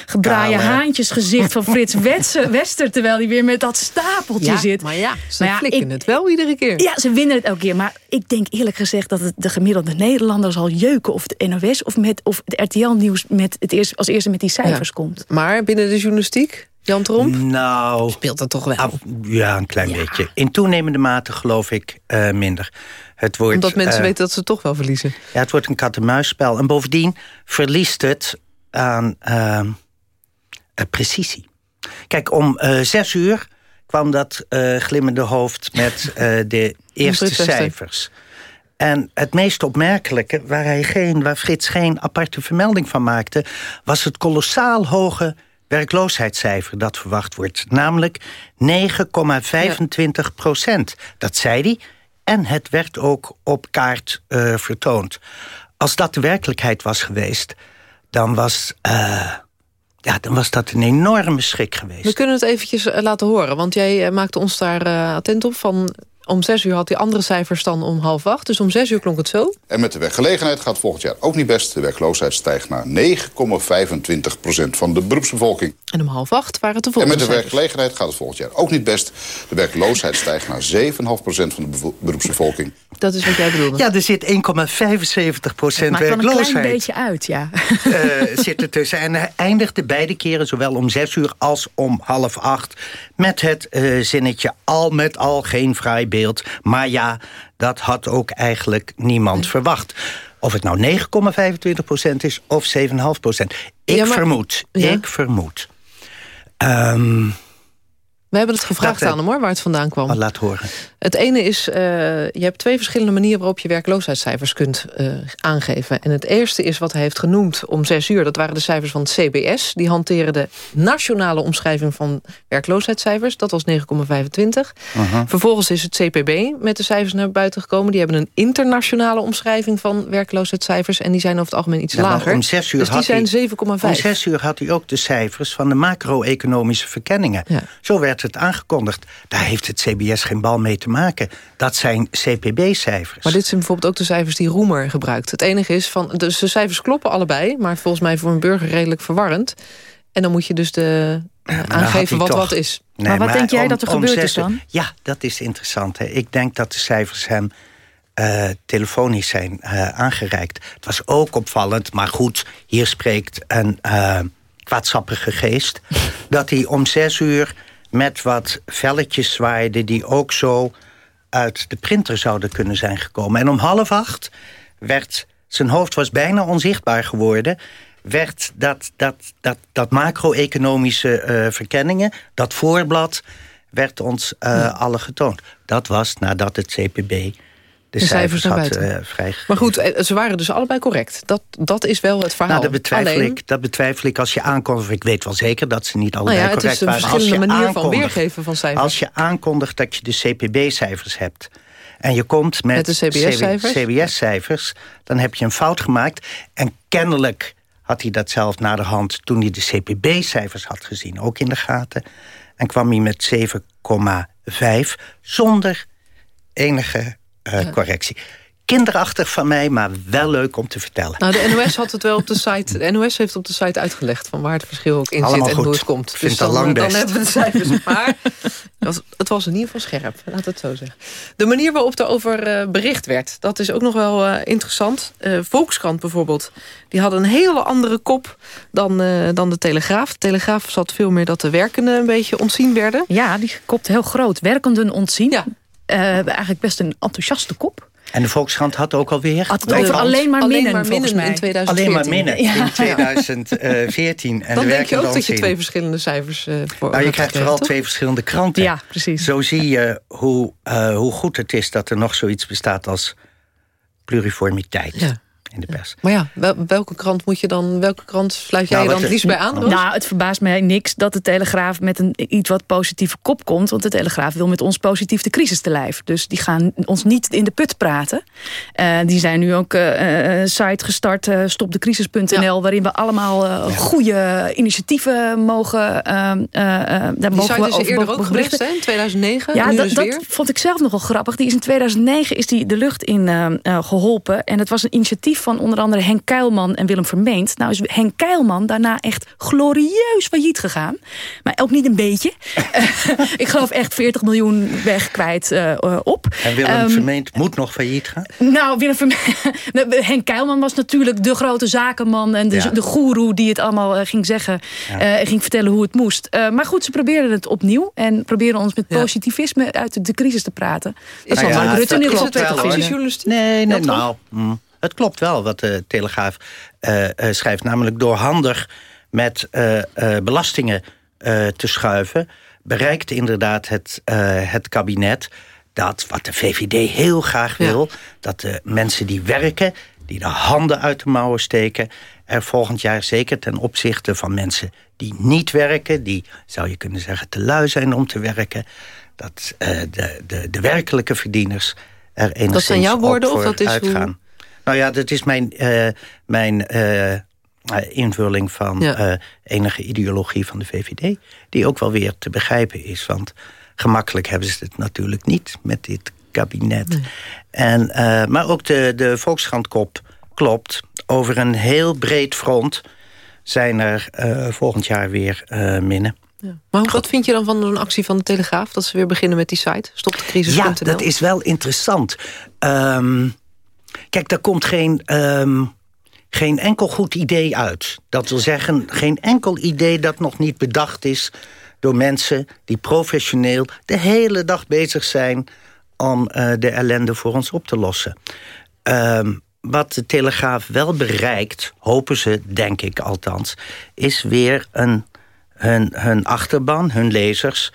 gedraaide haantjesgezicht... van Frits Wester, terwijl hij weer met dat stapeltje ja, zit. Maar ja, ze maar ja, flikken ik, het wel iedere keer. Ja, ze winnen het elke keer. Maar ik denk eerlijk gezegd dat het de gemiddelde Nederlander zal jeuken... of het NOS of, met, of het RTL-nieuws met het eerst, als eerste met die cijfers ja. komt. Maar binnen de journalistiek... Jan Tromp? Nou... Speelt dat toch wel? Af, ja, een klein ja. beetje. In toenemende mate geloof ik uh, minder. Het wordt, Omdat mensen uh, weten dat ze toch wel verliezen. Ja, het wordt een kat-en-muisspel. En bovendien verliest het aan uh, precisie. Kijk, om zes uur kwam dat glimmende hoofd met de eerste cijfers. En het meest opmerkelijke, waar, hij geen, waar Frits geen aparte vermelding van maakte... was het kolossaal hoge werkloosheidscijfer dat verwacht wordt. Namelijk 9,25 procent. Dat zei hij. En het werd ook op kaart uh, vertoond. Als dat de werkelijkheid was geweest, dan was... Uh, ja, dan was dat een enorme schrik geweest. We kunnen het eventjes laten horen, want jij maakte ons daar attent op van... Om zes uur had hij andere cijfers dan om half acht. Dus om zes uur klonk het zo. En met de werkgelegenheid gaat volgend jaar ook niet best. De werkloosheid stijgt naar 9,25 procent van de beroepsbevolking. En om half acht waren het de En volgende met de cijfers. werkgelegenheid gaat het volgend jaar ook niet best. De werkloosheid stijgt naar 7,5 procent van de bevo- beroepsbevolking. Dat is wat jij bedoelde. Ja, er zit 1,75 procent Maakt wel een werkloosheid. klein beetje uit, ja. eh, zit er tussen. En hij eindigde beide keren, zowel om zes uur als om half acht... met het eh, zinnetje al met al geen fraai beeld. Maar ja, dat had ook eigenlijk niemand verwacht. Of het nou 9,25% is of 7,5 Ik Ja, maar- vermoed, Ja. ik vermoed... Ehm, We hebben het gevraagd aan hem hoor, waar het vandaan kwam. oh, laat horen. Het ene is, eh, je hebt twee verschillende manieren... waarop je werkloosheidscijfers kunt eh, aangeven. En het eerste is wat hij heeft genoemd om zes uur. Dat waren de cijfers van het CBS. Die hanteren de nationale omschrijving van werkloosheidscijfers. Dat was 9,25. Vervolgens is het CPB met de cijfers naar buiten gekomen. Die hebben een internationale omschrijving van werkloosheidscijfers. En die zijn over het algemeen iets Ja, lager. Om zes uur dus die had zijn hij- 7,5. Om zes uur had hij ook de cijfers van de macro-economische verkenningen. Zo werd het aangekondigd. Daar heeft het CBS geen bal mee te maken. Dat zijn CPB-cijfers. Maar dit zijn bijvoorbeeld ook de cijfers die Roemer gebruikt. Het enige is, van, dus de cijfers kloppen allebei... maar volgens mij voor een burger redelijk verwarrend. En dan moet je dus de, aangeven wat toch- wat is. Nee, Maar wat denk jij om- dat er gebeurd zes is dan? Ja, dat is interessant. Hè. Ik denk dat de cijfers hem eh, telefonisch zijn eh, aangereikt. Het was ook opvallend, maar goed, hier spreekt een eh kwaadsappige geest... dat hij om zes uur met wat velletjes zwaaide... die ook zo uit de printer zouden kunnen zijn gekomen. En om half acht werd... zijn hoofd was bijna onzichtbaar geworden... werd dat, dat, dat, dat macro-economische eh, verkenningen, dat voorblad... werd ons eh alle getoond. Dat was nadat het CPB de, De cijfers cijfers had vrijgegeven. Maar goed, eh, ze waren dus allebei correct. Dat, dat is wel het verhaal. Nou, dat betwijfel, Alleen, ik, dat betwijfel ik als je aankondigt. Ik weet wel zeker dat ze niet nou allebei ja, het correct is een waren. Als je verschillende manier van weergeven van cijfers. Als je aankondigt dat je de CPB-cijfers hebt... en je komt met, Met de CBS-cijfers? CBS-cijfers... dan heb je een fout gemaakt. En kennelijk had hij dat zelf na de hand... toen hij de CPB-cijfers had gezien, ook in de gaten... en kwam hij met 7,5 zonder enige eh, correctie. Kinderachtig van mij, maar wel leuk om te vertellen. Nou, de NOS had het wel op de site. De NOS heeft op de site uitgelegd van waar het verschil ook in Allemaal zit en goed. hoe het komt. Vind dus dan, lang dan best. hebben we de cijfers. Maar het was, het was in ieder geval scherp, laat het zo zeggen. De manier waarop er over eh, bericht werd, dat is ook nog wel eh, interessant. Eh, Volkskrant bijvoorbeeld, die hadden een hele andere kop dan, eh, dan de Telegraaf. De Telegraaf zat veel meer dat de werkenden een beetje ontzien werden. Ja, die kopt heel groot. Werkenden ontzien. Ja. Eigenlijk best een enthousiaste kop. En de Volkskrant had ook alweer... Had het over alleen maar Alleen minnen, maar volgens minnen mij. in 2014. Alleen maar minnen Ja. in 2014. En Dan de denk je ook dat je twee verschillende cijfers eh voor Nou, je krijgt vooral toch? twee verschillende kranten. Ja, precies. Zo zie je hoe, eh, hoe goed het is dat er nog zoiets bestaat als pluriformiteit in de pers. Maar ja, wel- welke krant moet je dan, welke krant sluit jij Nou, je wat dan het liefst bij aan? Nou, het verbaast mij niks dat de Telegraaf met een iets wat positieve kop komt. Want de Telegraaf wil met ons positief de crisis te lijf. Dus die gaan ons niet in de put praten. Eh, die zijn nu ook eh, een site gestart, eh, stopdecrisis.nl... waarin we allemaal eh, goede initiatieven mogen... eh, eh, eh, daar Die mogen we is er over eerder ook geweest, berichten. hè, in 2009. Ja, nu dat, dus dat weer. vond ik zelf nogal grappig. Die is in 2009 is die de lucht in eh, eh, geholpen. En het was een initiatief van onder andere Henk Kuilman en Willem Vermeend. Nou is Henk Kuilman daarna echt glorieus failliet gegaan. Maar ook niet een beetje. ik geloof echt 40 miljoen weg kwijt eh, eh, op. En Willem Ehm, Vermeend moet nog failliet gaan? nou, Willem Verme- Henk Kuilman was natuurlijk de grote zakenman... en de, Ja. de goeroe die het allemaal eh, ging zeggen... Ja. eh, en ging vertellen hoe het moest. Eh, maar goed, ze probeerden het opnieuw... en probeerden ons met positivisme uit de, de crisis te praten. Dat zal Nou Mark Rutte in ieder geval prettig vinden. Nee, nee, nou, mm, het klopt wel wat de Telegraaf eh, eh, schrijft. Namelijk door handig met eh, belastingen te schuiven... bereikt inderdaad het, het kabinet dat wat de VVD heel graag wil... dat de mensen die werken, die de handen uit de mouwen steken... er volgend jaar zeker ten opzichte van mensen die niet werken... die, zou je kunnen zeggen, te lui zijn om te werken... dat de, de, de werkelijke verdieners er enigszins zijn jouw op woorden of dat is hoe- uitgaan. Nou ja, dat is mijn, eh, mijn eh, invulling van Ja. eh, enige ideologie van de VVD... die ook wel weer te begrijpen is. Want Gemakkelijk hebben ze het natuurlijk niet met dit kabinet. En, maar ook de, de Volkskrant-kop klopt. Over een heel breed front zijn er volgend jaar weer minnen. Ja. Maar wat vind je dan van een actie van de Telegraaf... dat ze weer beginnen met die site, stopdecrisis.nl? Ja, dat is wel interessant. Um, kijk, daar komt geen, um, geen enkel goed idee uit. Dat wil zeggen, geen enkel idee dat nog niet bedacht is... door mensen die professioneel de hele dag bezig zijn... om uh, de ellende voor ons op te lossen. Um, wat de Telegraaf wel bereikt, hopen ze, denk ik althans... is weer een, hun, hun achterban, hun lezers...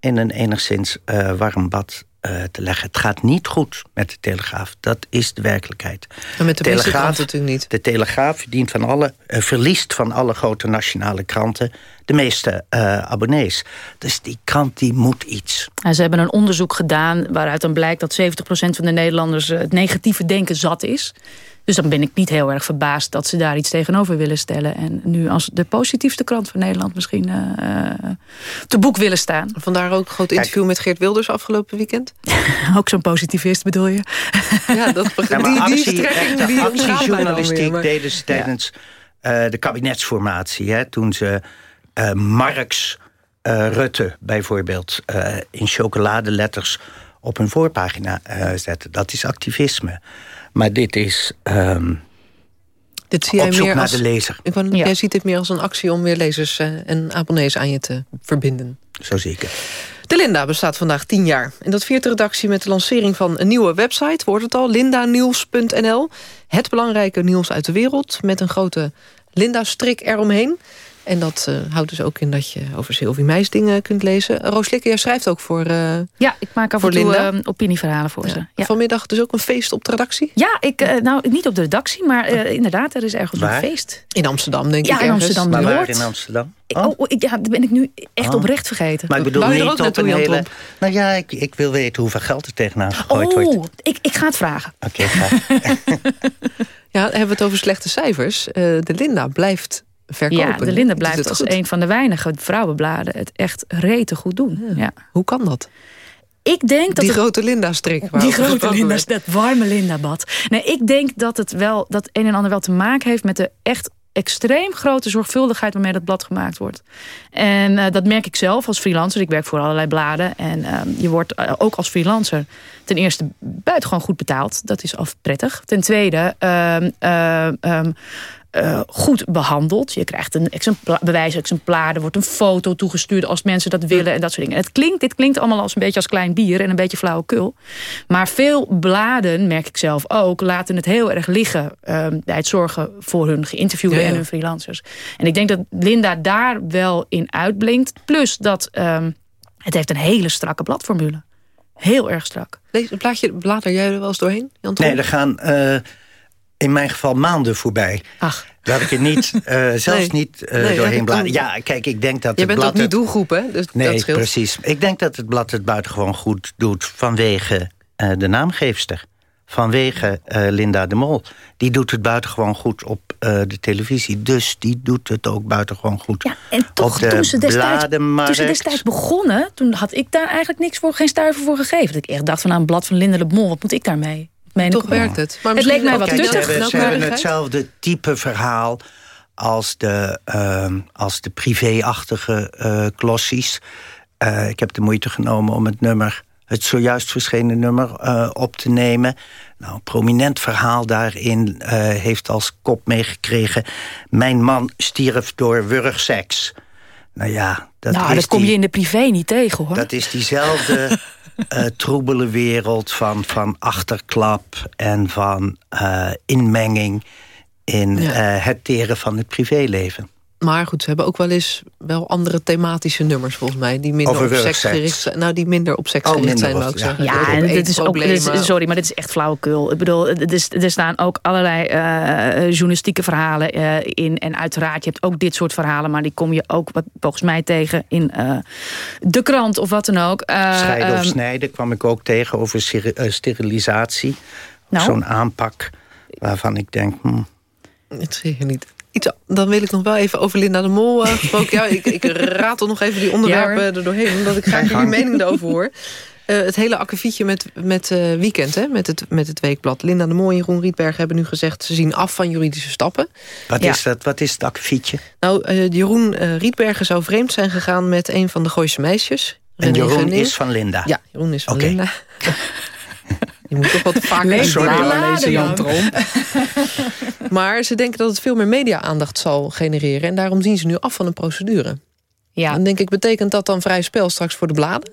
in een enigszins uh, warm bad uh, te leggen. Het gaat niet goed met de Telegraaf. Dat is de werkelijkheid. En met de, Telegraaf natuurlijk niet. De Telegraaf verdient van alle, uh, verliest van alle grote nationale kranten... de meeste uh, abonnees. Dus die krant die moet iets. En ze hebben een onderzoek gedaan waaruit dan blijkt... dat 70% van de Nederlanders het negatieve denken zat is... Dus dan ben ik niet heel erg verbaasd dat ze daar iets tegenover willen stellen. En nu als de positiefste krant van Nederland misschien uh, te boek willen staan. Vandaar ook een groot interview Kijk. met Geert Wilders afgelopen weekend. ook zo'n positivist bedoel je? ja, dat ja, die, actie, die strekking die actiejournalistiek maar... deden ze tijdens ja. uh, de kabinetsformatie. Hè, toen ze uh, Marx Rutte bijvoorbeeld in chocoladeletters op hun voorpagina zetten. Dat is activisme. Maar dit is um, dit zie jij op zoek meer naar als, de lezer. Ik wou, ja. Jij ziet dit meer als een actie om weer lezers uh, en abonnees aan je te verbinden. Zo zeker. De Linda bestaat vandaag tien jaar. En dat viert de redactie met de lancering van een nieuwe website. Wordt het al, lindanieuws.nl. Het belangrijke nieuws uit de wereld. Met een grote Linda-strik eromheen. En dat uh, houdt dus ook in dat je over Sylvie Meijs dingen kunt lezen. Roos Likke, jij schrijft ook voor uh, Ja, ik maak af en toe uh, opinieverhalen voor ja. ze. Ja. Vanmiddag dus ook een feest op de redactie? Ja, ik, nou niet op de redactie, maar inderdaad, er is ergens waar? een feest. In Amsterdam, denk ja, ik in Amsterdam Maar waar in Amsterdam? Oh. Oh, ik, ja, dat ben ik nu echt oh. oprecht vergeten. Maar ik bedoel niet ook op een hele... Tromp? Nou ja, ik, ik wil weten hoeveel geld er tegenaan gegooid Oh, wordt. ik, ik ga het vragen. Oké, okay, Ja, hebben we het over slechte cijfers. Uh, de Linda blijft verkopen. Ja, de Linda blijft als goed. een van de weinige vrouwenbladen het echt rete goed doen. Ja. Ja. Hoe kan dat? Ik denk dat die het, grote Linda-strik. Die grote Linda, dat warme Linda-bad. Nee, ik denk dat het wel dat een en ander wel te maken heeft met de echt extreem grote zorgvuldigheid waarmee dat blad gemaakt wordt. En uh, dat merk ik zelf als freelancer. Ik werk voor allerlei bladen. En uh, je wordt uh, ook als freelancer ten eerste buitengewoon goed betaald. Dat is al prettig. Ten tweede... Um, uh, goed behandeld. Je krijgt een exempla bewijsexemplaar. Er wordt een foto toegestuurd als mensen dat willen. En dat soort dingen. Het klinkt, dit klinkt allemaal als een beetje als klein bier. En een beetje flauwekul. Maar veel bladen, merk ik zelf ook... laten het heel erg liggen uh, bij het zorgen voor hun geïnterviewden ja, ja. en hun freelancers. En ik denk dat Linda daar wel in uitblinkt. Plus dat um, het heeft een hele strakke bladformule. Heel erg strak. Lees, blaadje, blader jij er wel eens doorheen, Jan Nee, er gaan... Uh in mijn geval maanden voorbij. Ach. Dat ik er niet, uh, zelfs nee. niet uh, nee, doorheen bladeren. Ja, kijk, ik denk dat Je het bent blad ook niet doelgroep, hè? Dus nee, dat scheelt. precies. Ik denk dat het blad het buitengewoon goed doet... vanwege uh, de naamgeefster. Vanwege Linda de Mol. Die doet het buitengewoon goed op de televisie. Dus die doet het ook buitengewoon goed ja, en toch, de toen ze, destijds, toen ze destijds begonnen... toen had ik daar eigenlijk niks voor, geen stuiver voor gegeven. Dat ik echt dacht van nou, een blad van Linda de Mol... wat moet ik daarmee? Meen Toch werkt het. Maar het leek mij wat tuttig. Ze hebben, ze hebben hetzelfde type verhaal als de, uh, als de privé-achtige uh, klossies. Uh, ik heb de moeite genomen om het nummer, het zojuist verschenen nummer, uh, op te nemen. Nou, een prominent verhaal daarin uh, heeft als kop meegekregen... Mijn man stierf door wurgseks. Nou ja, dat, nou, is dat kom die, je in de privé niet tegen, hoor. Dat is diezelfde... uh, troebele wereld van, van achterklap en van uh, inmenging in ja. uh, het teren van het privéleven. Maar goed, ze hebben ook wel eens wel andere thematische nummers volgens mij. Die minder Over op seks gericht zijn. Nou, die minder op seks oh, gericht zijn, wou ik ja. zeggen. Ja, en dit is ook, dit is, sorry, maar dit is echt flauwekul. Ik bedoel, is, er staan ook allerlei uh, journalistieke verhalen uh, in. En uiteraard, je hebt ook dit soort verhalen. Maar die kom je ook volgens mij tegen in uh, de krant of wat dan ook. Scheiden um, of snijden kwam ik ook tegen over sterilisatie. Nou. Zo'n aanpak waarvan ik denk... Hmm, het zie je niet. Iets, dan wil ik nog wel even over Linda de Mol uh, gesproken. ja, ik, ik ratel nog even die onderwerpen ja, er doorheen... omdat ik graag jullie mening erover hoor. Uh, het hele akkefietje met, met uh, weekend, hè, met, het, met het weekblad. Linda de Mol en Jeroen Rietberg hebben nu gezegd... ze zien af van juridische stappen. Wat, ja. is, dat, wat is het akkefietje? Nou, uh, Jeroen Rietbergen zou vreemd zijn gegaan... met een van de Gooise meisjes. En René Jeroen is van Linda? Ja, Jeroen is van okay. Linda. Je moet toch wat vaker Lees lezen, Jan Trom. maar ze denken dat het veel meer media-aandacht zal genereren. En daarom zien ze nu af van een procedure. Ja. Dan denk ik, betekent dat dan vrij spel straks voor de bladen?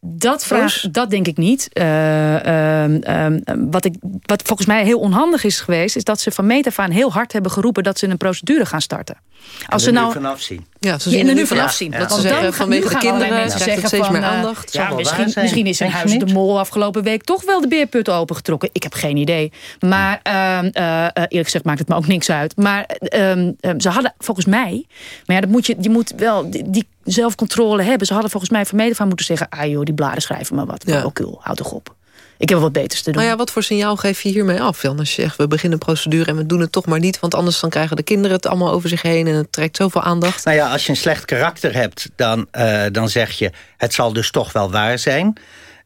Dat, vraag, dat denk ik niet. Uh, uh, uh, wat, ik, wat volgens mij heel onhandig is geweest... is dat ze van meet af aan heel hard hebben geroepen... dat ze een procedure gaan starten. Als ze nou vanaf zien. Ja, ze zien er nu vanaf zien. Dat ze zeggen vanwege de kinderen zeggen steeds meer aandacht. Ja, misschien, misschien is in Huis de Mol afgelopen week toch wel de beerput opengetrokken. Ik heb geen idee. Maar ehm, eerlijk gezegd maakt het me ook niks uit. Maar ehm, ze hadden volgens mij... Maar ja, dat moet je, je moet wel die zelfcontrole hebben. Ze hadden volgens mij van van moeten zeggen... ah joh, die bladen schrijven maar wat. Ja. Houd toch op. Ik heb wel wat beters te doen. Nou ja, wat voor signaal geef je hiermee af, Jan? Als je zegt, we beginnen een procedure en we doen het toch maar niet... want anders dan krijgen de kinderen het allemaal over zich heen... en het trekt zoveel aandacht. Nou ja, als je een slecht karakter hebt, dan, uh, dan zeg je... het zal dus toch wel waar zijn.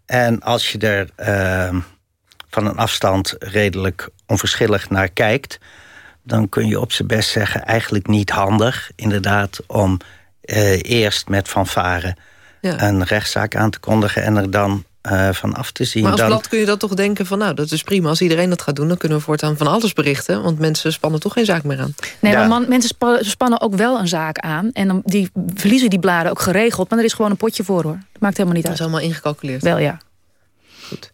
En als je er uh, van een afstand redelijk onverschillig naar kijkt... dan kun je op zijn best zeggen, eigenlijk niet handig... inderdaad, om uh, eerst met fanfare ja. een rechtszaak aan te kondigen... en er dan uh, van af te zien. Maar als dan... blad kun je dat toch denken van... nou, dat is prima, als iedereen dat gaat doen... dan kunnen we voortaan van alles berichten. Want mensen spannen toch geen zaak meer aan. Nee, ja. maar man, mensen spannen ook wel een zaak aan. En dan die verliezen die bladen ook geregeld. Maar er is gewoon een potje voor, hoor. Dat maakt helemaal niet uit. Dat is allemaal ingecalculeerd. Wel, ja. Goed.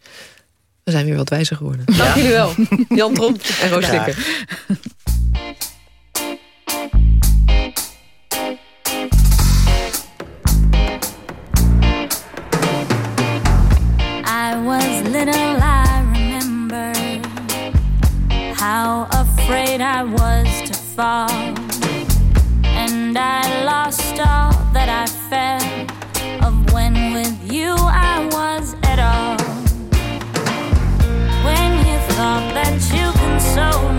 We zijn weer wat wijzer geworden. Ja. Dank jullie wel. Jan Tromp en Roos Stikker. Little I remember how afraid I was to fall. And I lost all that I felt of when with you I was at all. When you thought that you consoled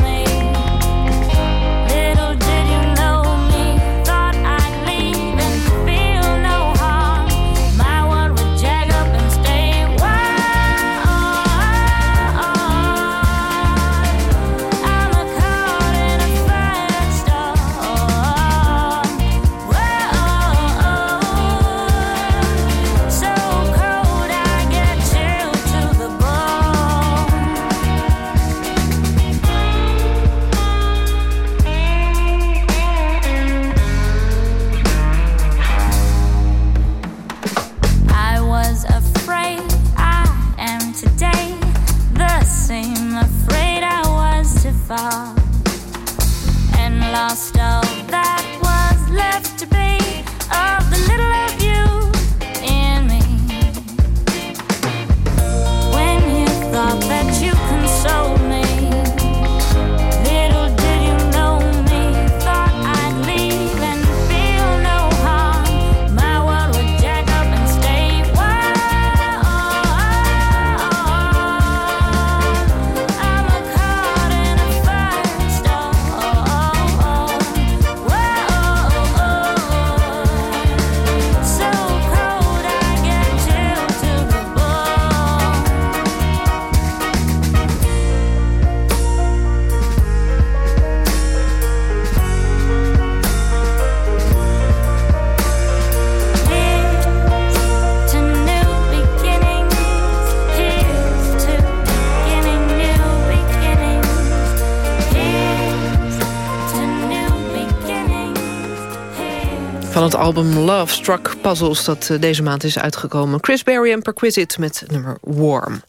het album Love Struck Puzzles dat eh, deze maand is uitgekomen. Chris Berry en Perquisite met nummer Warm.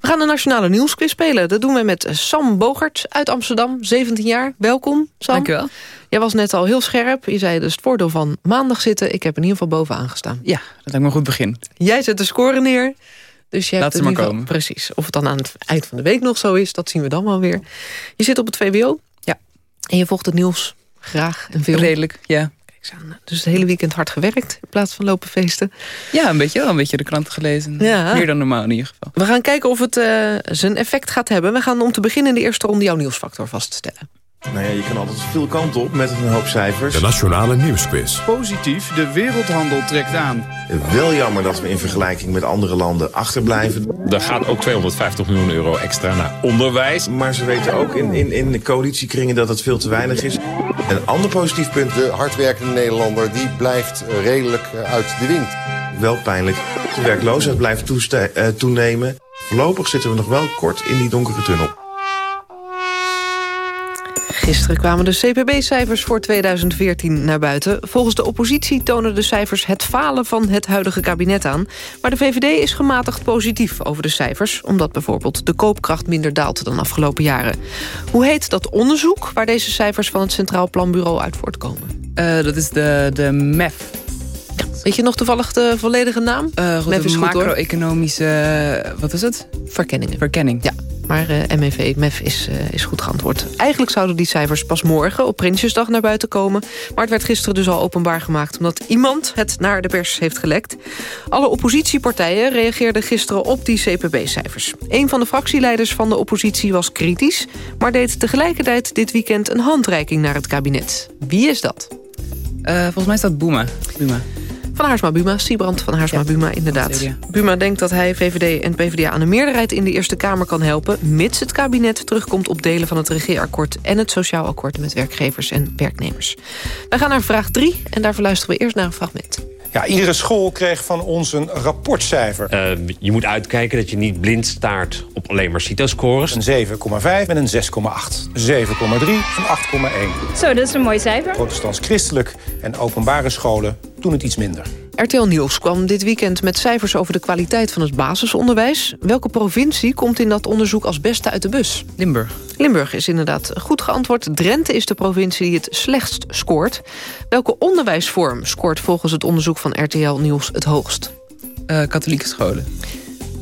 We gaan de Nationale Nieuwsquiz spelen. Dat doen we met Sam Bogert uit Amsterdam, 17 jaar. Welkom, Sam. Dank u wel. Jij was net al heel scherp. Je zei dus het voordeel van maandag zitten. Ik heb in ieder geval bovenaan gestaan. Ja, dat lijkt me een goed begin. Jij zet de score neer. Dus je Laat hebt ze maar komen. Precies. Of het dan aan het eind van de week nog zo is, dat zien we dan wel weer. Je zit op het VWO. Ja. En je volgt het nieuws graag en veel. Redelijk, ja. Dus het hele weekend hard gewerkt in plaats van lopen feesten. Ja, een beetje wel. Een beetje de kranten gelezen. Ja. Meer dan normaal in ieder geval. We gaan kijken of het uh, zijn effect gaat hebben. We gaan om te beginnen in de eerste ronde jouw nieuwsfactor vaststellen. Nou ja, je kan altijd veel kanten op met een hoop cijfers. De Nationale Nieuwsquiz. Positief, de wereldhandel trekt aan. Wel jammer dat we in vergelijking met andere landen achterblijven. Er gaat ook 250 miljoen euro extra naar onderwijs. Maar ze weten ook in, in, in de coalitiekringen dat het veel te weinig is. Een ander positief punt. De hardwerkende Nederlander die blijft redelijk uit de wind. Wel pijnlijk. De werkloosheid blijft uh, toenemen. Voorlopig zitten we nog wel kort in die donkere tunnel. Gisteren kwamen de CPB-cijfers voor 2014 naar buiten. Volgens de oppositie tonen de cijfers het falen van het huidige kabinet aan. Maar de VVD is gematigd positief over de cijfers... omdat bijvoorbeeld de koopkracht minder daalt dan afgelopen jaren. Hoe heet dat onderzoek waar deze cijfers van het Centraal Planbureau uit voortkomen? Uh, dat is de, de MEF. Ja. Weet je nog toevallig de volledige naam? Uh, MEF is macro-economische... Wat is het? Verkenningen. Verkenning. Ja. Maar uh, MEV, MEF is, uh, is goed geantwoord. Eigenlijk zouden die cijfers pas morgen op Prinsjesdag naar buiten komen. Maar het werd gisteren dus al openbaar gemaakt... omdat iemand het naar de pers heeft gelekt. Alle oppositiepartijen reageerden gisteren op die CPB-cijfers. Een van de fractieleiders van de oppositie was kritisch... maar deed tegelijkertijd dit weekend een handreiking naar het kabinet. Wie is dat? Uh, volgens mij is dat Boema. Buma. Van Haarsma Buma, Siebrand van Haarsma Buma, inderdaad. Buma denkt dat hij VVD en PvdA aan de meerderheid in de Eerste Kamer kan helpen... mits het kabinet terugkomt op delen van het regeerakkoord... en het sociaal akkoord met werkgevers en werknemers. Wij gaan naar vraag 3 en daarvoor luisteren we eerst naar een fragment. Ja, iedere school kreeg van ons een rapportcijfer. Uh, je moet uitkijken dat je niet blind staart op alleen maar CITO-scores. Een 7,5 en een 6,8. 7,3 en 8,1. Zo, dat is een mooi cijfer. Protestants-christelijk en openbare scholen doen het iets minder. RTL Nieuws kwam dit weekend met cijfers over de kwaliteit van het basisonderwijs. Welke provincie komt in dat onderzoek als beste uit de bus? Limburg. Limburg is inderdaad goed geantwoord. Drenthe is de provincie die het slechtst scoort. Welke onderwijsvorm scoort volgens het onderzoek van RTL Nieuws het hoogst? Uh, katholieke scholen.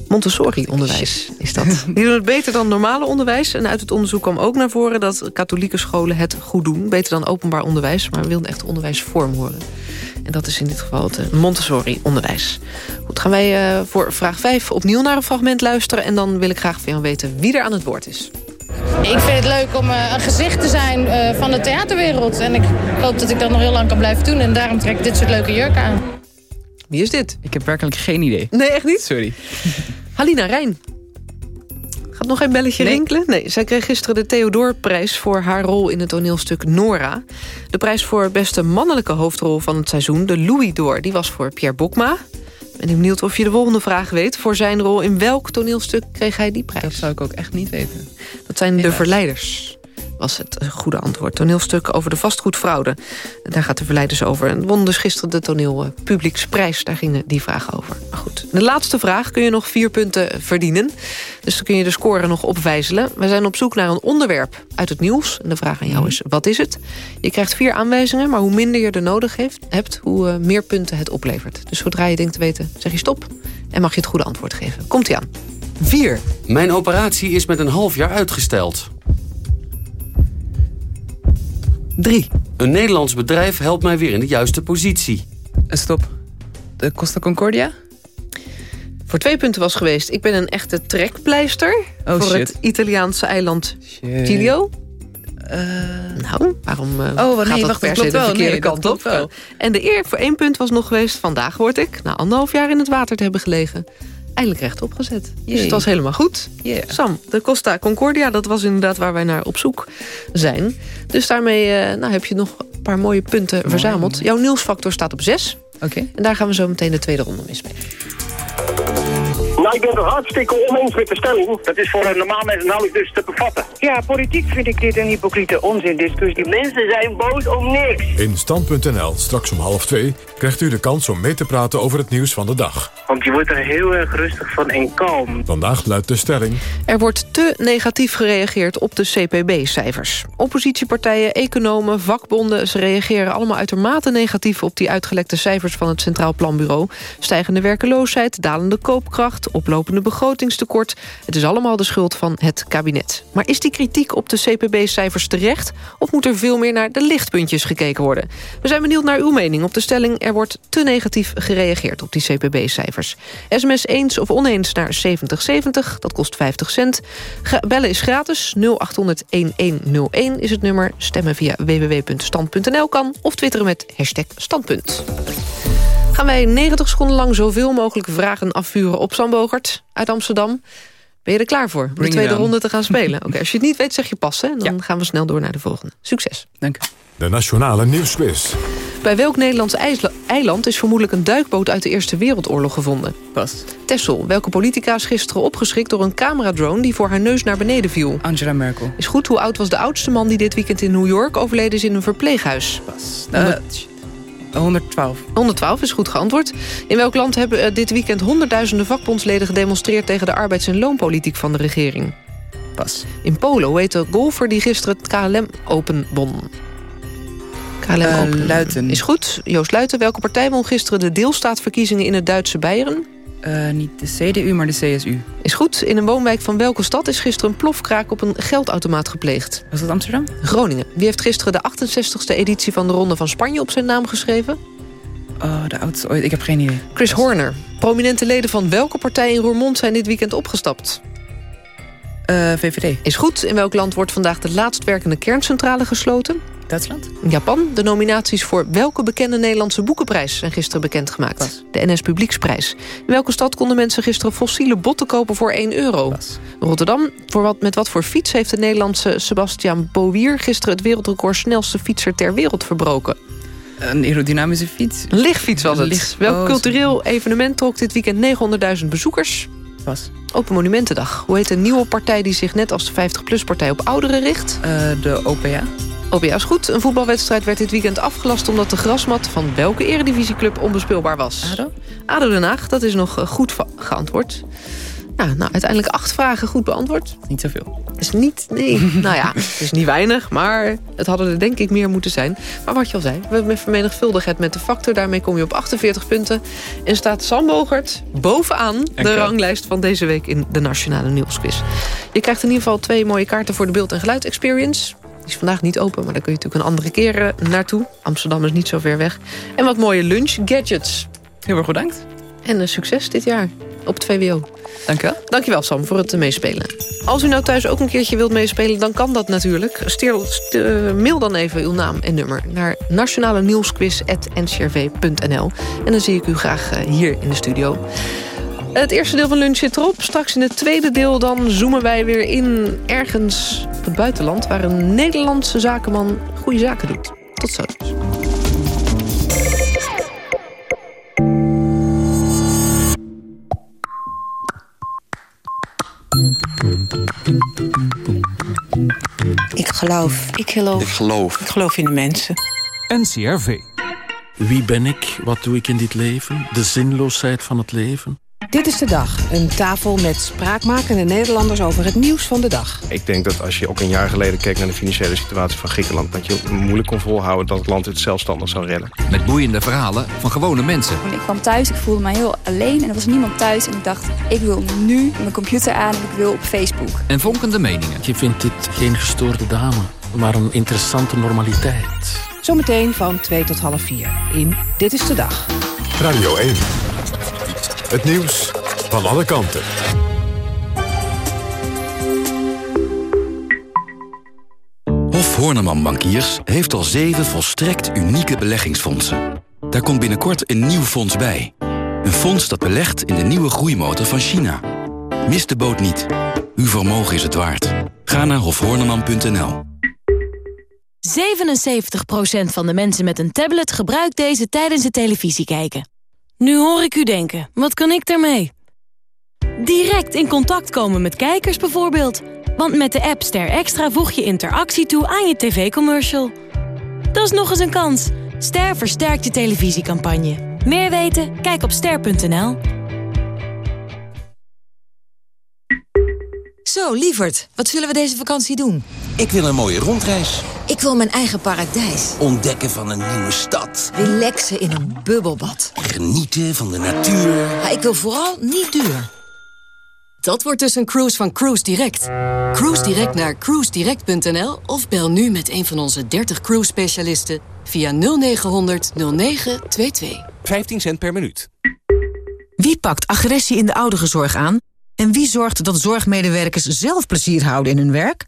Montessori-onderwijs is dat. Die doen het beter dan normale onderwijs. En uit het onderzoek kwam ook naar voren dat katholieke scholen het goed doen. Beter dan openbaar onderwijs, maar we wilden echt onderwijsvorm horen. En dat is in dit geval het Montessori-onderwijs. Goed, gaan wij uh, voor vraag 5 opnieuw naar een fragment luisteren... en dan wil ik graag van jou weten wie er aan het woord is. Ik vind het leuk om uh, een gezicht te zijn uh, van de theaterwereld. En ik hoop dat ik dat nog heel lang kan blijven doen. En daarom trek ik dit soort leuke jurken aan. Wie is dit? Ik heb werkelijk geen idee. Nee, echt niet? Sorry. Halina Rijn. Gaat nog een belletje Nee. rinkelen? Nee, zij kreeg gisteren de Theodoorprijs voor haar rol in het toneelstuk Nora. De prijs voor beste mannelijke hoofdrol van het seizoen, de Louis d'Or, die was voor Pierre Bokma. Ik ben benieuwd of je de volgende vraag weet. Voor zijn rol in welk toneelstuk kreeg hij die prijs? Dat zou ik ook echt niet weten. Dat zijn De Verleiders was het eh, goede antwoord. Toneelstuk over de vastgoedfraude. Daar gaat de verleiders over. En won dus gisteren de toneelpublieksprijs. Daar gingen die vragen over. Maar goed, de laatste vraag kun je nog vier punten verdienen. Dus dan kun je de score nog opwijzelen. We zijn op zoek naar een onderwerp uit het nieuws. En de vraag aan jou is, wat is het? Je krijgt vier aanwijzingen, maar hoe minder je er nodig heeft, hebt... hoe uh, meer punten het oplevert. Dus zodra je denkt te weten, zeg je stop... en mag je het goede antwoord geven. Komt-ie aan. Vier. Mijn operatie is met een half jaar uitgesteld. 3. Een Nederlands bedrijf helpt mij weer in de juiste positie. Stop. De Costa Concordia? Voor twee punten was geweest. Ik ben een echte trekpleister. Oh, voor shit. het Italiaanse eiland. Giglio. nou, waarom uh, oh, gaat nee, dat wacht, per dat se klopt de wel. verkeerde Nee, kant op? wel. En de eer voor één punt was nog geweest... vandaag word ik, na anderhalf jaar in het water te hebben gelegen... eindelijk rechtop gezet. Dus Jee. het was helemaal goed. Yeah. Sam, de Costa Concordia, dat was inderdaad waar wij naar op zoek zijn. Dus daarmee eh, nou, heb je nog een paar mooie punten verzameld. Jouw nieuwsfactor staat op 6. Oké. En daar gaan we zo meteen de tweede ronde mee spelen. Nou, ik ben het er hartstikke oneens met de stelling. Dat is voor een normaal mens nauwelijks dus te bevatten. Ja, politiek vind ik dit een hypocriete onzindiscussie. Mensen zijn boos om niks. In Stand.nl, straks om half twee, krijgt u de kans om mee te praten over het nieuws van de dag. Want je wordt er heel erg rustig van en kalm. Vandaag luidt de stelling... Er wordt te negatief gereageerd op de CPB-cijfers. Oppositiepartijen, economen, vakbonden... ze reageren allemaal uitermate negatief... op die uitgelekte cijfers van het Centraal Planbureau. Stijgende werkeloosheid, dalende koopkracht... oplopende begrotingstekort. Het is allemaal de schuld van het kabinet. Maar is die kritiek op de CPB-cijfers terecht... of moet er veel meer naar de lichtpuntjes gekeken worden? We zijn benieuwd naar uw mening op de stelling... er wordt te negatief gereageerd op die CPB-cijfers. SMS eens of oneens naar 7070, dat kost 50 cent. bellen is gratis, 0800-1101 is het nummer. Stemmen via www.stand.nl kan of twitteren met hashtag standpunt gaan wij 90 seconden lang zoveel mogelijk vragen afvuren op Sam Bogert uit Amsterdam. Ben je er klaar voor om de tweede ronde te gaan spelen? Oké, als je het niet weet, zeg je pas. Hè? Dan gaan we snel door naar de volgende. Succes. Dank De Nationale Nieuwsquiz. Bij welk Nederlands eiland is vermoedelijk een duikboot uit de Eerste Wereldoorlog gevonden? Pas. Tessel, welke politica is gisteren opgeschrikt door een cameradrone die voor haar neus naar beneden viel? Angela Merkel. Is goed, hoe oud was de oudste man die dit weekend in New York overleden is in een verpleeghuis? Pas. Uh, 112. 112 is goed geantwoord. In welk land hebben eh, dit weekend honderdduizenden vakbondsleden gedemonstreerd... tegen de arbeids- en loonpolitiek van de regering? Pas. In Polo heet de golfer die gisteren het KLM Open won. KLM uh, Open Luiten. is goed. Joost Luiten, welke partij won gisteren de deelstaatverkiezingen in het Duitse Beieren? Uh, niet de CDU, maar de CSU. Is goed. In een woonwijk van welke stad is gisteren een plofkraak op een geldautomaat gepleegd? Was dat Amsterdam? Groningen. Wie heeft gisteren de 68e editie van de Ronde van Spanje op zijn naam geschreven? Oh, de oudste ooit. Ik heb geen idee. Chris Horner. Prominente leden van welke partij in Roermond zijn dit weekend opgestapt? Uh, VVD. Is goed. In welk land wordt vandaag de laatst werkende kerncentrale gesloten? Duitsland? Japan. De nominaties voor welke bekende Nederlandse boekenprijs zijn gisteren bekendgemaakt? Pas. De NS Publieksprijs. In welke stad konden mensen gisteren fossiele botten kopen voor 1 euro? Pas. Rotterdam. Voor wat, met wat voor fiets heeft de Nederlandse Sebastian Bowier... gisteren het wereldrecord snelste fietser ter wereld verbroken? Een aerodynamische fiets. Een lichtfiets was het. Licht... Welk oh, cultureel evenement trok dit weekend 900.000 bezoekers? Pas. Open Monumentendag. Hoe heet een nieuwe partij die zich net als de 50PLUS-partij op ouderen richt? Uh, de OPA. OPA is goed. Een voetbalwedstrijd werd dit weekend afgelast... omdat de grasmat van welke eredivisieclub onbespeelbaar was? ADO? ADO Den Haag, dat is nog goed geantwoord. Nou, nou, uiteindelijk acht vragen goed beantwoord. Niet zoveel. Is niet, nee. nou ja, het is niet weinig, maar het hadden er denk ik meer moeten zijn. Maar wat je al zei, we hebben vermenigvuldigheid met de factor. Daarmee kom je op 48 punten. En staat Sam Bogert bovenaan de ranglijst van deze week... in de Nationale Nieuwsquiz. Je krijgt in ieder geval twee mooie kaarten voor de beeld- en geluid-experience. Die is vandaag niet open, maar daar kun je natuurlijk een andere keer naartoe. Amsterdam is niet zo ver weg. En wat mooie lunch-gadgets. Heel erg bedankt. En uh, succes dit jaar op het VWO. Dank je wel. Dankjewel Sam voor het meespelen. Als u nou thuis ook een keertje wilt meespelen, dan kan dat natuurlijk. Steer, uh, mail dan even uw naam en nummer naar nationale nieuwsquiz.ncrv.nl. En dan zie ik u graag uh, hier in de studio. Het eerste deel van lunch zit erop. Straks in het tweede deel dan zoomen wij weer in ergens op het buitenland... waar een Nederlandse zakenman goede zaken doet. Tot zo. Geloof. Ik geloof. Ik geloof. Ik geloof in de mensen. NCRV. Wie ben ik? Wat doe ik in dit leven? De zinloosheid van het leven? Dit is de dag. Een tafel met spraakmakende Nederlanders over het nieuws van de dag. Ik denk dat als je ook een jaar geleden keek naar de financiële situatie van Griekenland... dat je moeilijk kon volhouden dat het land het zelfstandig zou redden. Met boeiende verhalen van gewone mensen. Ik kwam thuis, ik voelde mij heel alleen en er was niemand thuis. En ik dacht, ik wil nu mijn computer aan en ik wil op Facebook. En vonkende meningen. Je vindt dit geen gestoorde dame, maar een interessante normaliteit. Zometeen van 2 tot half 4 in Dit is de Dag. Radio 1. Het nieuws van alle kanten. Hof Horneman Bankiers heeft al zeven volstrekt unieke beleggingsfondsen. Daar komt binnenkort een nieuw fonds bij. Een fonds dat belegt in de nieuwe groeimotor van China. Mis de boot niet. Uw vermogen is het waard. Ga naar hofhorneman.nl. 77% van de mensen met een tablet gebruikt deze tijdens het televisie kijken. Nu hoor ik u denken, wat kan ik daarmee? Direct in contact komen met kijkers bijvoorbeeld. Want met de app Ster Extra voeg je interactie toe aan je tv-commercial. Dat is nog eens een kans. Ster versterkt je televisiecampagne. Meer weten? Kijk op ster.nl. Zo, lieverd, wat zullen we deze vakantie doen? Ik wil een mooie rondreis. Ik wil mijn eigen paradijs. Ontdekken van een nieuwe stad. Relaxen in een bubbelbad. Genieten van de natuur. Ja, ik wil vooral niet duur. Dat wordt dus een cruise van Cruise Direct. Cruise Direct naar cruisedirect.nl of bel nu met een van onze 30 cruise specialisten via 0900 0922. 15 cent per minuut. Wie pakt agressie in de ouderenzorg aan? En wie zorgt dat zorgmedewerkers zelf plezier houden in hun werk?